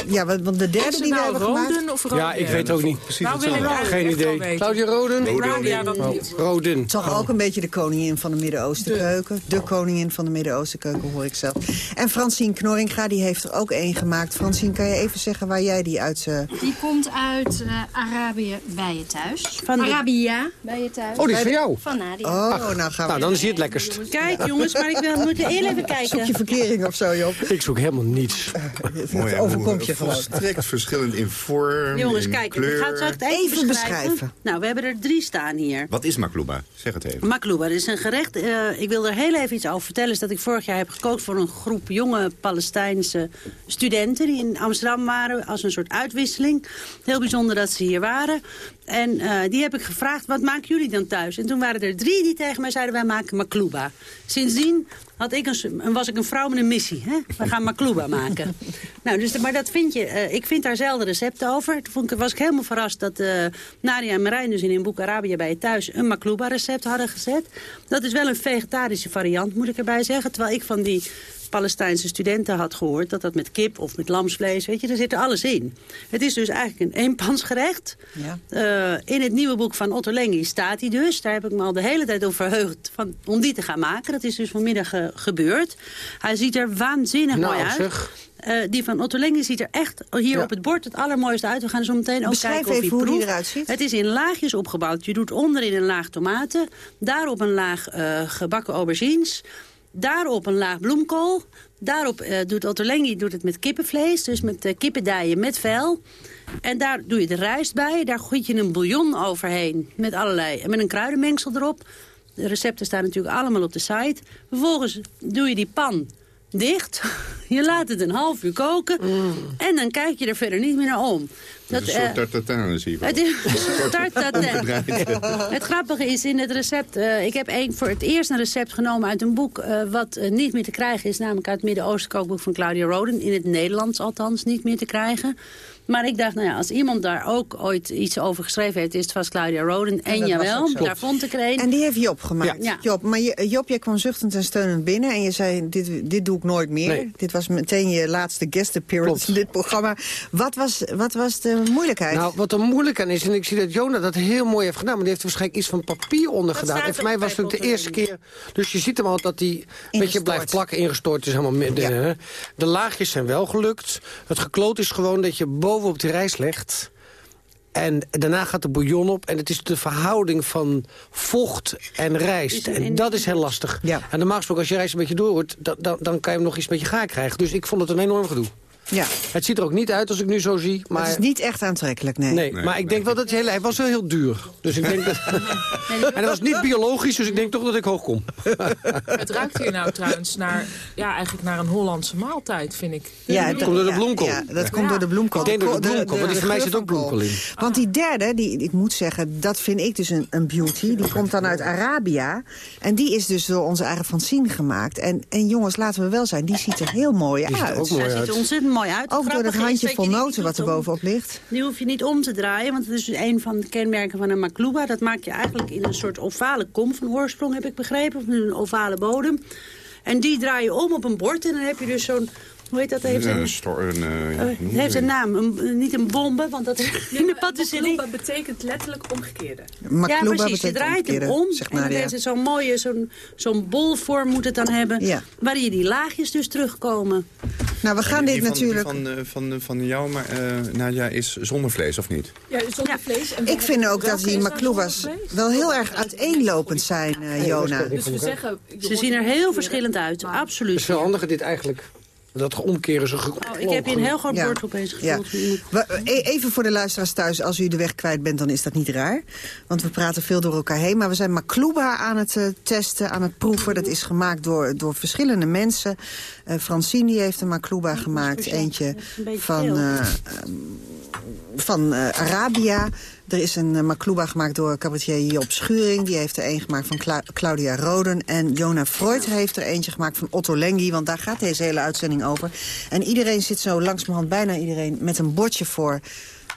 Ja, want de Is derde die we nou hebben gemaakt... Roden of Roden? Ja, ik weet ook niet precies Nou wil ik eigenlijk Geen idee. Claudia Roden? Claudia dat Oh, niet. Rodin. Toch ook een beetje de koningin van de Midden-Oostenkeuken. De. koningin van de Midden-Oostenkeuken, hoor ik zelf. En Francine Knorringa, die heeft er ook één gemaakt. Francine, kan je even zeggen waar jij die uit... eh, Die komt uit eh, Arabië bij je thuis. Van de- Arabia bij je thuis. Oh, die is van jou? Van Nadia. Oh, nou gaan we... Nou, dan is hij het lekkerst. Kijk jongens, maar ik wil, moet heel even kijken. Zoek je verkering of zo, Job? Ik zoek helemaal niets. Mooi, Hoe- je gewoon. Volstrekt verschillend in vorm, Jongens, in kijk, ik kleur. ga het zo echt even, Even beschrijven. beschrijven. Nou, we hebben er drie staan hier. Wat is makluba? Zeg het even. Maklouba is een gerecht. eh, ik wil er heel even iets over vertellen. Is dat ik vorig jaar heb gekookt voor een groep jonge Palestijnse studenten... die in Amsterdam waren als een soort uitwisseling. Heel bijzonder dat ze hier waren. En eh, die heb ik gevraagd, wat maken jullie dan thuis? En toen waren er drie die tegen mij zeiden, wij maken maklouba. Sindsdien had ik een, was ik een vrouw met een missie. Hè? We gaan maklouba maken. nou, dus, maar dat vind je, eh, ik vind daar zelden recepten over. Toen vond ik, was ik helemaal verrast dat eh, Nadia en Marijn dus in hun boek Arabië bij je thuis een maklouba recept hadden gezet. Dat is wel een vegetarische variant, moet ik erbij zeggen. Terwijl ik van die Palestijnse studenten had gehoord... dat dat met kip of met lamsvlees, weet je, daar zit er alles in. Het is dus eigenlijk een eenpansgerecht. Ja. Eh, in het nieuwe boek van Otto Lengi staat hij dus. Daar heb ik me al de hele tijd op verheugd van, om die te gaan maken. Dat is dus vanmiddag eh, gebeurd. Hij ziet er waanzinnig Nou, mooi uit. zeg. Eh, die van Otto Lengi ziet er echt hier Ja. op het bord het allermooiste uit. We gaan zo meteen ook Beschrijf kijken of even hoe die eruit ziet. Het is in laagjes opgebouwd. Je doet onderin een laag tomaten. Daarop een laag gebakken aubergines. Daarop een laag bloemkool. Daarop eh, doet Otto Lengi doet het met kippenvlees. Dus met uh, kippendijen met vel. En daar doe je de rijst bij. Daar gooi je een bouillon overheen. Met, allerlei, met een kruidenmengsel erop. De recepten staan natuurlijk allemaal op de site. Vervolgens doe je die pan dicht. Je laat het een half uur koken. En dan kijk je er verder niet meer naar om. Dat is een soort eh, tartatin is het is. Het grappige is in het recept... eh, ik heb een, voor het eerst een recept genomen uit een boek... eh, wat eh, niet meer te krijgen is. Namelijk uit het Midden-Oosten kookboek van Claudia Roden. In het Nederlands althans niet meer te krijgen. Maar ik dacht, nou ja, als iemand daar ook ooit iets over geschreven heeft... is het vast Claudia Roden. En, was jawel, daar vond ik er een. En die heeft Job gemaakt. Ja. Job, maar je, Job, jij kwam zuchtend en steunend binnen en je zei, dit, dit doe ik nooit meer. Nee. Dit was meteen je laatste guest appearance Klopt. in dit programma. Wat was, wat was de moeilijkheid? Nou, wat er moeilijk aan is, en ik zie dat Jona dat heel mooi heeft gedaan... maar die heeft er waarschijnlijk iets van papier onder gedaan. En voor mij was het ook de eerste keer... Dus je ziet hem al dat hij een beetje blijft plakken, ingestort is helemaal midden. Ja. hè. De laagjes zijn wel gelukt. Het gekloot is gewoon dat je bovenop die rijst legt... En daarna gaat de bouillon op. En het is de verhouding van vocht en rijst. En dat is heel lastig. Ja. En normaal gesproken, als je rijst een beetje door wordt... Dan, dan, dan kan je hem nog iets met je gaar krijgen. Dus ik vond het een enorm gedoe. Ja. Het ziet er ook niet uit als ik nu zo zie. Maar... Het is niet echt aantrekkelijk, nee. Nee, maar ik denk wel dat het hele... Hij was wel heel duur. Dus ik denk dat... en hij was niet biologisch, dus ik denk toch dat ik hoog kom. Het ruikt hier nou trouwens naar, ja, eigenlijk naar een Hollandse maaltijd, vind ik. Ja, dat komt door de bloemkool. Ja, dat komt door de bloemkool. Ik denk door de bloemkool, want die voor mij zit ook bloemkool in. Want die derde, die, ik moet zeggen, dat vind ik dus een, een beauty. Die komt dan uit Arabia. En die is dus door onze eigen Francine gemaakt. En, en jongens, laten we wel zijn, die ziet er heel mooi Die ziet er uit. ook mooi Hij ziet uit. er ontzettend mooi uit. Ook door dat is handje dat vol noten wat er bovenop ligt. Die hoef je niet om te draaien, want het is een van de kenmerken van een makluba. Dat maak je eigenlijk in een soort ovale kom van oorsprong, heb ik begrepen. Of een ovale bodem. En die draai je om op een bord en dan heb je dus zo'n... Hoe heet dat? Heeft Een, een, eh, eh, het noem heeft een het? naam, een, niet een bombe, want dat in de patisserie... Betekent letterlijk omgekeerde. Ja, precies. Je draait hem om zegt en dan Nadia. heeft het zo'n mooie, zo'n zo'n bolvorm moet het dan hebben. Ja. Waarin die laagjes dus terugkomen. Nou, we gaan Die dit van- natuurlijk... Van, eh, van, van jou, maar eh, Nadia, is zonder vlees, of niet? Ja, zonder vlees. En Ik vind ook dat die is vlees? wel heel erg uiteenlopend zijn, eh, Jona. Dus we zeggen... Ze zien er heel verschillend uit, Het absoluut. is veel handiger dit eigenlijk. Dat omkeren zo Oh, ik heb hier een heel groot Ja. bord opeens Ja. e- Even voor de luisteraars thuis, als u de weg kwijt bent, dan is dat niet raar. Want we praten veel door elkaar heen. Maar we zijn Makluba aan het eh, testen, aan het proeven. Dat is gemaakt door, door verschillende mensen. Eh Francine die heeft een Makluba gemaakt. Eentje een van. Van eh, Arabia. Er is een uh, gemaakt door cabaretier Job Schuring. Die heeft er een gemaakt van Cla- Claudia Roden. En Jona Freud heeft er eentje gemaakt van Otto Lengi. Want daar gaat deze hele uitzending over. En iedereen zit zo langzamerhand, bijna iedereen, met een bordje voor...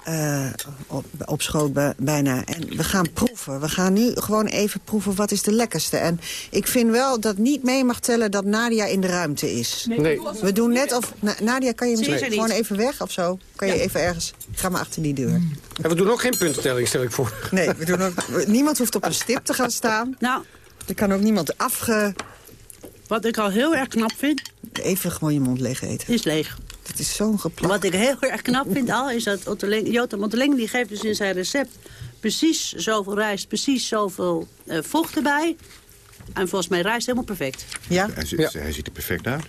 eh, op, op schoot bij- bijna. En we gaan proeven. We gaan nu gewoon even proeven wat is de lekkerste. En ik vind wel dat niet mee mag tellen dat Nadia in de ruimte is. Nee. We doen net of... Na- Nadia, kan je misschien gewoon even weg of zo? Kan je even ergens... Ga maar achter die deur. En we doen ook geen puntentelling, stel ik voor. Nee, we doen ook, niemand hoeft op een stip te gaan staan. Nou, Er kan ook niemand afge... wat ik al heel erg knap vind, Even gewoon je mond leeg eten. is leeg. Het is zo'n geplak. Wat ik heel erg knap vind al, is dat Otto Leng- Jotam Otto die geeft dus in zijn recept precies zoveel rijst, precies zoveel eh, vocht erbij. En volgens mij rijst helemaal perfect. Ja? Hij, ziet- hij ziet er perfect uit.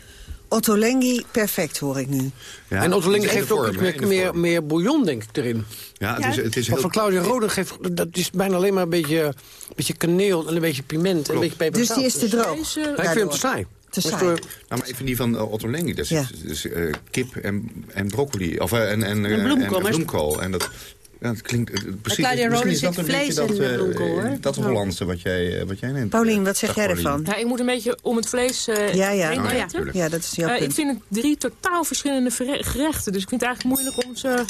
Otto Lengi, perfect hoor ik nu. Ja, en Otto Link in de geeft ook iets meer, meer, bouillon, denk ik, erin. Ja, het is, het is heel... van Claudia Roden geeft, dat is bijna alleen maar een beetje, een beetje kaneel en een beetje piment en een beetje peper. Dus die is te droog. Deze, Ja, ik vind hem te saai. Te Maar saai. door- Nou, maar even die van uh, Otto Lengi. Dat is, Ja. dat is, eh, kip en, en broccoli. Of, eh, en, en, eh, En bloemkool, En maar- bloemkool. En dat, ja, dat klinkt... eh, precies, Claudia Roden zit vlees dat, in de eh, bloemkool, hoor. dat Hollandse wat jij, eh, wat jij neemt. Paulien, wat zeg Dag, jij ervan? Ja, ik moet een beetje om het vlees eh Ja, ja. heen Oh ja, dat is jouw Eh, ik vind het drie totaal verschillende gerechten. Dus ik vind het eigenlijk moeilijk om ze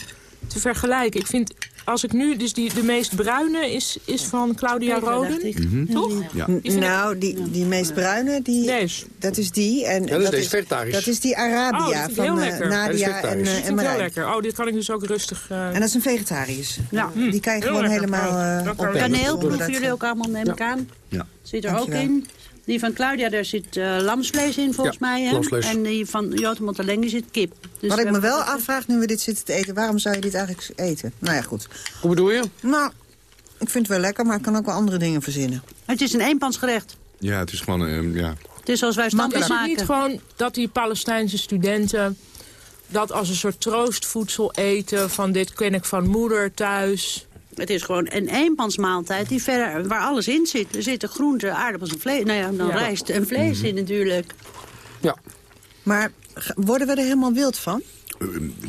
te vergelijken. Ik vind, als ik nu, dus die, de meest bruine is, is van Claudia Roden. Mhm. Toch? Ja. Nou, die, die meest bruine, die, Deze. dat is die. En, dat is deze vegetarisch. Dat is die Oh, Arabia ik van heel eh. Dat is Nadia en, en vind ik heel Marijn. lekker. Oh, dit kan ik dus ook rustig... eh, En dat is een vegetarisch. Ja. Die kan je Heel gewoon lekker. helemaal Ja, eh dat ik. Kaneel proeven dat- jullie ook allemaal, neem ik aan. Ja. Zit er ook in. Die van Claudia, daar zit eh, lamsvlees in volgens Ja, mij. Hè? lamsvlees. En die van Leng, die zit kip. Dus Wat ik me wel afvraag, nu we dit zitten te eten... waarom zou je dit eigenlijk eten? Nou ja, goed. Hoe bedoel je? Nou, ik vind het wel lekker, maar ik kan ook wel andere dingen verzinnen. Het is een eenpansgerecht. ja, het is gewoon... eh, ja. Het is zoals wij Maar stamppers is het maken. niet gewoon dat die Palestijnse studenten dat als een soort troostvoedsel eten... van dit ken ik van moeder thuis... Het is gewoon een eenpansmaaltijd die verder, waar alles in zit. Er zitten groenten, aardappels en vlees. Nou ja, dan Ja. rijst en vlees in natuurlijk. Ja. Maar worden we er helemaal wild van?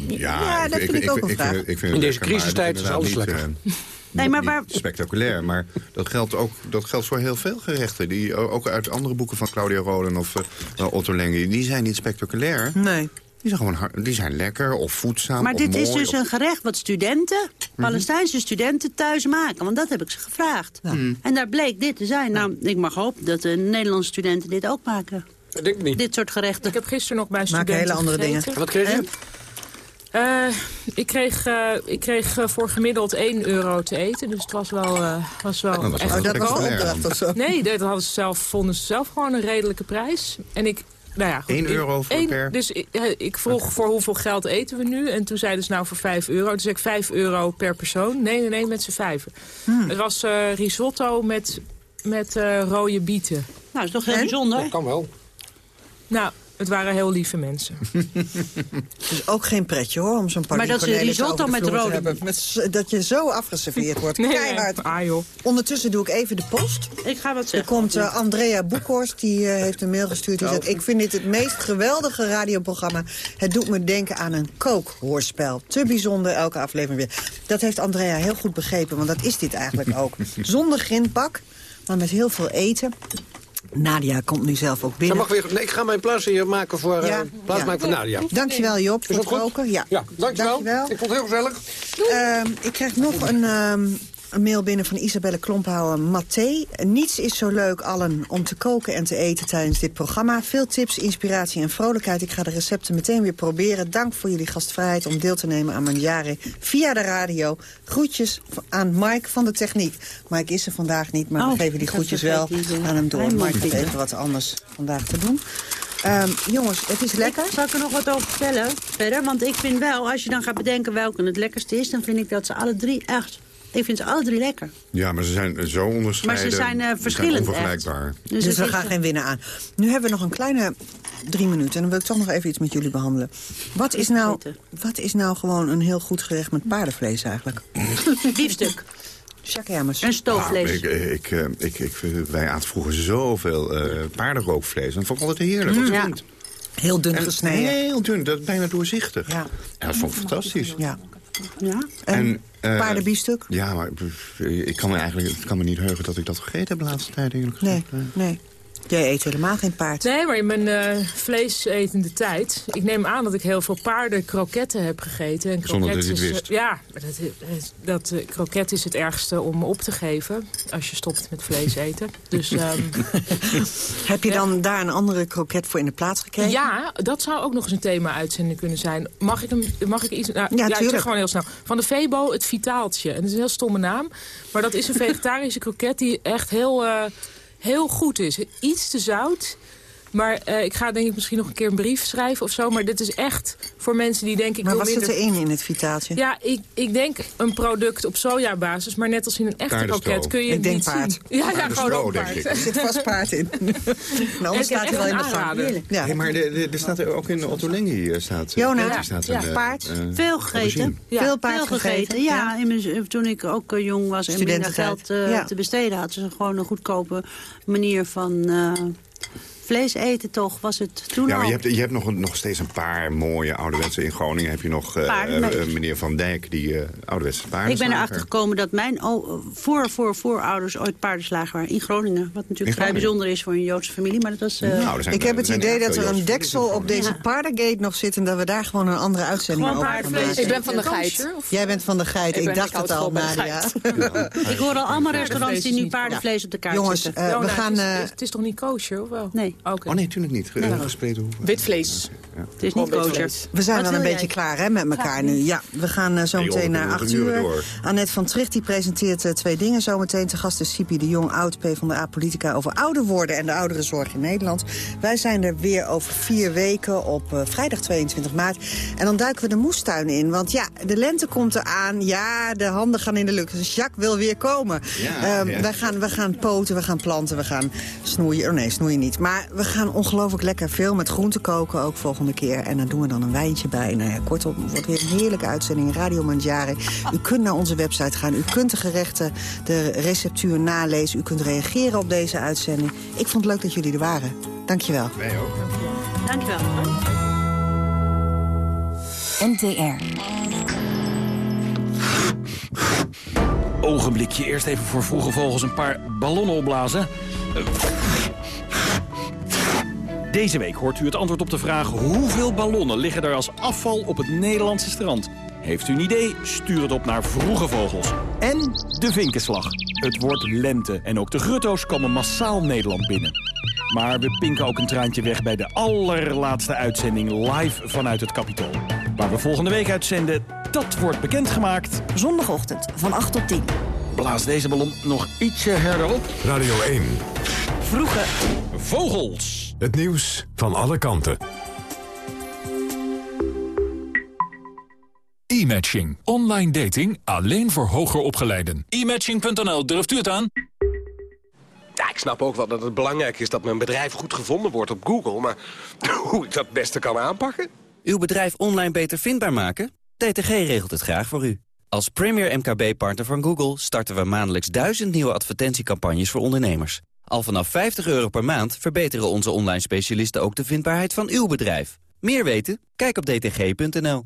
Ja, Ja, dat vind ik ook een vraag. vind- ik vind In deze crisistijd is alles lekker. eh, Nee, maar waar- spectaculair, maar dat geldt ook dat geldt voor heel veel gerechten. Die ook uit andere boeken van Claudia Roden of eh, Otto Lengi. Die zijn niet spectaculair. Nee. Die zijn gewoon die zijn lekker of voedzaam Maar of dit is dus of- een gerecht wat studenten, Palestijnse studenten, thuis maken. Want dat heb ik ze gevraagd. En daar bleek dit te zijn. Nou, ik mag hopen dat de Nederlandse studenten dit ook maken. Dat denk ik niet. Dit soort gerechten. Ik heb gisteren nog bij Maken studenten hele andere dingen. Wat kreeg je? Eh, ik kreeg, eh, ik kreeg eh, voor gemiddeld 1 euro te eten. Dus het was wel, eh, was wel dat was echt wel Oh, dat was de goedkoop. spectaculair. opdracht of zo. Nee, dat hadden ze zelf, vonden ze zelf gewoon een redelijke prijs. En ik nou ja, goed, 1 ik- euro voor één- per- Dus ik, eh, ik vroeg voor hoeveel geld eten we nu. En toen zeiden ze nou voor 5 euro. Dus ik 5 euro per persoon. Nee, nee, nee, met z'n vijven. Hmm. Het was eh, risotto met, met eh, rode bieten. Nou, is toch heel bijzonder? Dat kan wel. Nou, het waren heel lieve mensen. Het is ook geen pretje hoor, om zo'n Maar dat is Cornelis risotto met rode- hebben. Met, dat je zo afgeserveerd wordt. Nee, nee. Keihard. Ah, joh. Ondertussen doe ik even de post. Ik ga wat Er zeggen. komt eh, Andrea Boekhorst, die eh, heeft een mail gestuurd. Die zegt, ik vind dit het meest geweldige radioprogramma. Het doet me denken aan een kookhoorspel. Te bijzonder, elke aflevering weer. Dat heeft Andrea heel goed begrepen, want dat is dit eigenlijk ook. Zonder grindbak, maar met heel veel eten. Nadia komt nu zelf ook binnen. mag weer, nee, ik ga mijn plaats hier maken voor, eh, plaats ja. maken voor Nadia. Dankjewel Job voor het. Ja, Ja, dankjewel. Ik vond het heel gezellig. Ehm, ik krijg nog een, ehm, een mail binnen van Isabelle Klomphouwer Mathé. Niets is zo leuk allen om te koken en te eten tijdens dit programma. Veel tips, inspiratie en vrolijkheid. Ik ga de recepten meteen weer proberen. Dank voor jullie gastvrijheid om deel te nemen aan mijn jaren via de radio. Groetjes aan Mike van de techniek. Mike is er vandaag niet, maar Oh, we geven die groetjes wel aan hem door. Hij Mike heeft even wat anders vandaag te doen. Ehm, jongens, het is lekker. Zal ik er nog wat over vertellen verder? Want ik vind wel, als je dan gaat bedenken welke het lekkerste is... dan vind ik dat ze alle drie echt... Ik vind ze alle drie lekker. Ja, maar ze zijn zo onderscheiden. Maar ze zijn, eh, Ze verschillend onvergelijkbaar. Dus, het we gaan geen winnen aan. Nu hebben we nog een kleine drie minuten. En dan wil ik toch nog even iets met jullie behandelen. Wat is nou, wat is nou gewoon een heel goed gerecht met paardenvlees eigenlijk? Biefstuk. Jacques Hermers. En stoofvlees. Ah, ik, ik, eh, ik, ik, wij aten vroeger zoveel eh paardenrookvlees. En dat vond ik altijd heerlijk Mm. Ja. Heel dun En- gesneden. Heel dun, dat is bijna doorzichtig. Ja. Ja, dat vond ik fantastisch. Ja. Ja. En, paardenbiefstuk? Ja, maar eh, ik kan me eigenlijk ik kan me niet heugen dat ik dat gegeten heb de laatste tijd. Eerlijk Nee, nee. Jij eet helemaal geen paard. Nee, maar in mijn eh vleesetende tijd... Ik neem aan dat ik heel veel paardenkroketten heb gegeten. En Zonder dat kroket je het is, wist. eh, ja, maar dat, is- dat eh, kroket is het ergste om op te geven. Als je stopt met vlees eten. Dus ehm, Heb je dan daar een andere kroket voor in de plaats gekregen? ja, dat zou ook nog eens een thema-uitzending kunnen zijn. Mag ik, hem, mag ik iets... Nou, ja, ik tuurlijk. zeg gewoon heel snel. Van de Febo, het Vitaaltje. En dat is een heel stomme naam. Maar dat is een vegetarische kroket die echt heel, eh, heel goed is. Iets te zout. Maar eh, ik ga denk ik misschien nog een keer een brief schrijven of zo. Maar dit is echt voor mensen die denken... Ik Maar wil wat zit minder... erin in het vitaaltje? Ja, ik, ik denk een product op sojabasis. Maar net als in een echte kroket kun je Ik het denk niet paard. zien. Ja, ja gewoon ook denk paard. Er zit vast paard in. nou, heb staat hij echt wel in de gang. Ja. Hey, maar de, de- er staat er ook in Otto Lengi staat, eh, Jona, er staat ja, een, eh, paard. eh, Veel gegeten. Ja, Veel paard gegeten, Ja, ja. in mijn- toen ik ook jong was en minder geld eh, Ja. te besteden had. Dus gewoon een goedkope manier van eh, vlees eten toch, was het toen Ja, al. maar je hebt, je hebt nog, een- nog steeds een paar mooie ouderwetse in Groningen. Heb je nog Paarden, nee. meneer Van Dijk, die eh ouderwetse paarden ik ben erachter gekomen dat mijn voor, voor, voorouders ooit paardenslager waren in Groningen. Wat natuurlijk vrij bijzonder is voor een Joodse familie. Maar dat was... eh, Nou, zijn- Ik heb het idee dat er een deksel op deze paardengate nog zit... en dat we daar gewoon een andere uitzending over gaan maken. Ik ben van de geit. Jij bent van de geit. Ik dacht het al, Nadia. ik hoor al allemaal restaurants die nu paardenvlees op de kaart Jongens, zetten. eh, we gaan... Het eh, is, het is toch niet kosher, of wel? Nee, Oké. Oh nee, natuurlijk niet. Ge- Gespleten hoeven. Wit vlees. het is niet kosher. We zijn Wat wel een beetje jij? klaar hè, met elkaar nu. Ja, we gaan eh, zo meteen naar we 8 moeten nu uur. door. Annette van Tricht die presenteert eh, twee dingen zometeen. Te gast is Sipi de Jong, oud PvdA-politica over ouder worden en de ouderenzorg in Nederland. Wij zijn er weer over vier weken op eh, vrijdag 22 maart. En dan duiken we de moestuin in. Want ja, de lente komt eraan. Ja, de handen gaan in de lucht. Dus Jacques wil weer komen. Ja, Ehm, ja. Wij, gaan, we gaan poten, we gaan planten, we gaan snoeien. Oh nee, snoeien niet. Maar we gaan ongelooflijk lekker veel met groenten koken, ook volgende keer. En daar doen we dan een wijntje bij. Nou ja, kortom, het wordt weer een heerlijke uitzending. Radio Mangiare. U kunt naar onze website gaan. U kunt de gerechten, de receptuur nalezen. U kunt reageren op deze uitzending. Ik vond het leuk dat jullie er waren. Dankjewel. Wij ook. Dankjewel. NTR. Ogenblikje, eerst even voor vroege vogels een paar ballonnen opblazen. Deze week hoort u het antwoord op de vraag... hoeveel ballonnen liggen er als afval op het Nederlandse strand? Heeft u een idee? Stuur het op naar Vroege Vogels. En de vinkenslag. Het wordt lente en ook de grutto's komen massaal Nederland binnen. Maar we pinken ook een traantje weg bij de allerlaatste uitzending live vanuit het Capitool. Waar we volgende week uitzenden, dat wordt bekendgemaakt. Zondagochtend van 8 tot 10. Blaas deze ballon nog ietsje herder op. Radio 1. Vroege Vogels. Het nieuws van alle kanten. E-matching. Online dating alleen voor hoger opgeleiden. E-matching.nl, durft u het aan? Ja, ik snap ook wel dat het belangrijk is dat mijn bedrijf goed gevonden wordt op Google. Maar hoe ik dat het beste kan aanpakken? Uw bedrijf online beter vindbaar maken? DTG regelt het graag voor u. Als premier MKB-partner van Google starten we maandelijks duizend nieuwe advertentiecampagnes voor ondernemers. Al vanaf 50 euro per maand verbeteren onze online specialisten ook de vindbaarheid van uw bedrijf. Meer weten? Kijk op dtg.nl.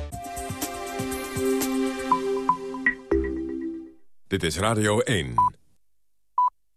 Dit is Radio 1.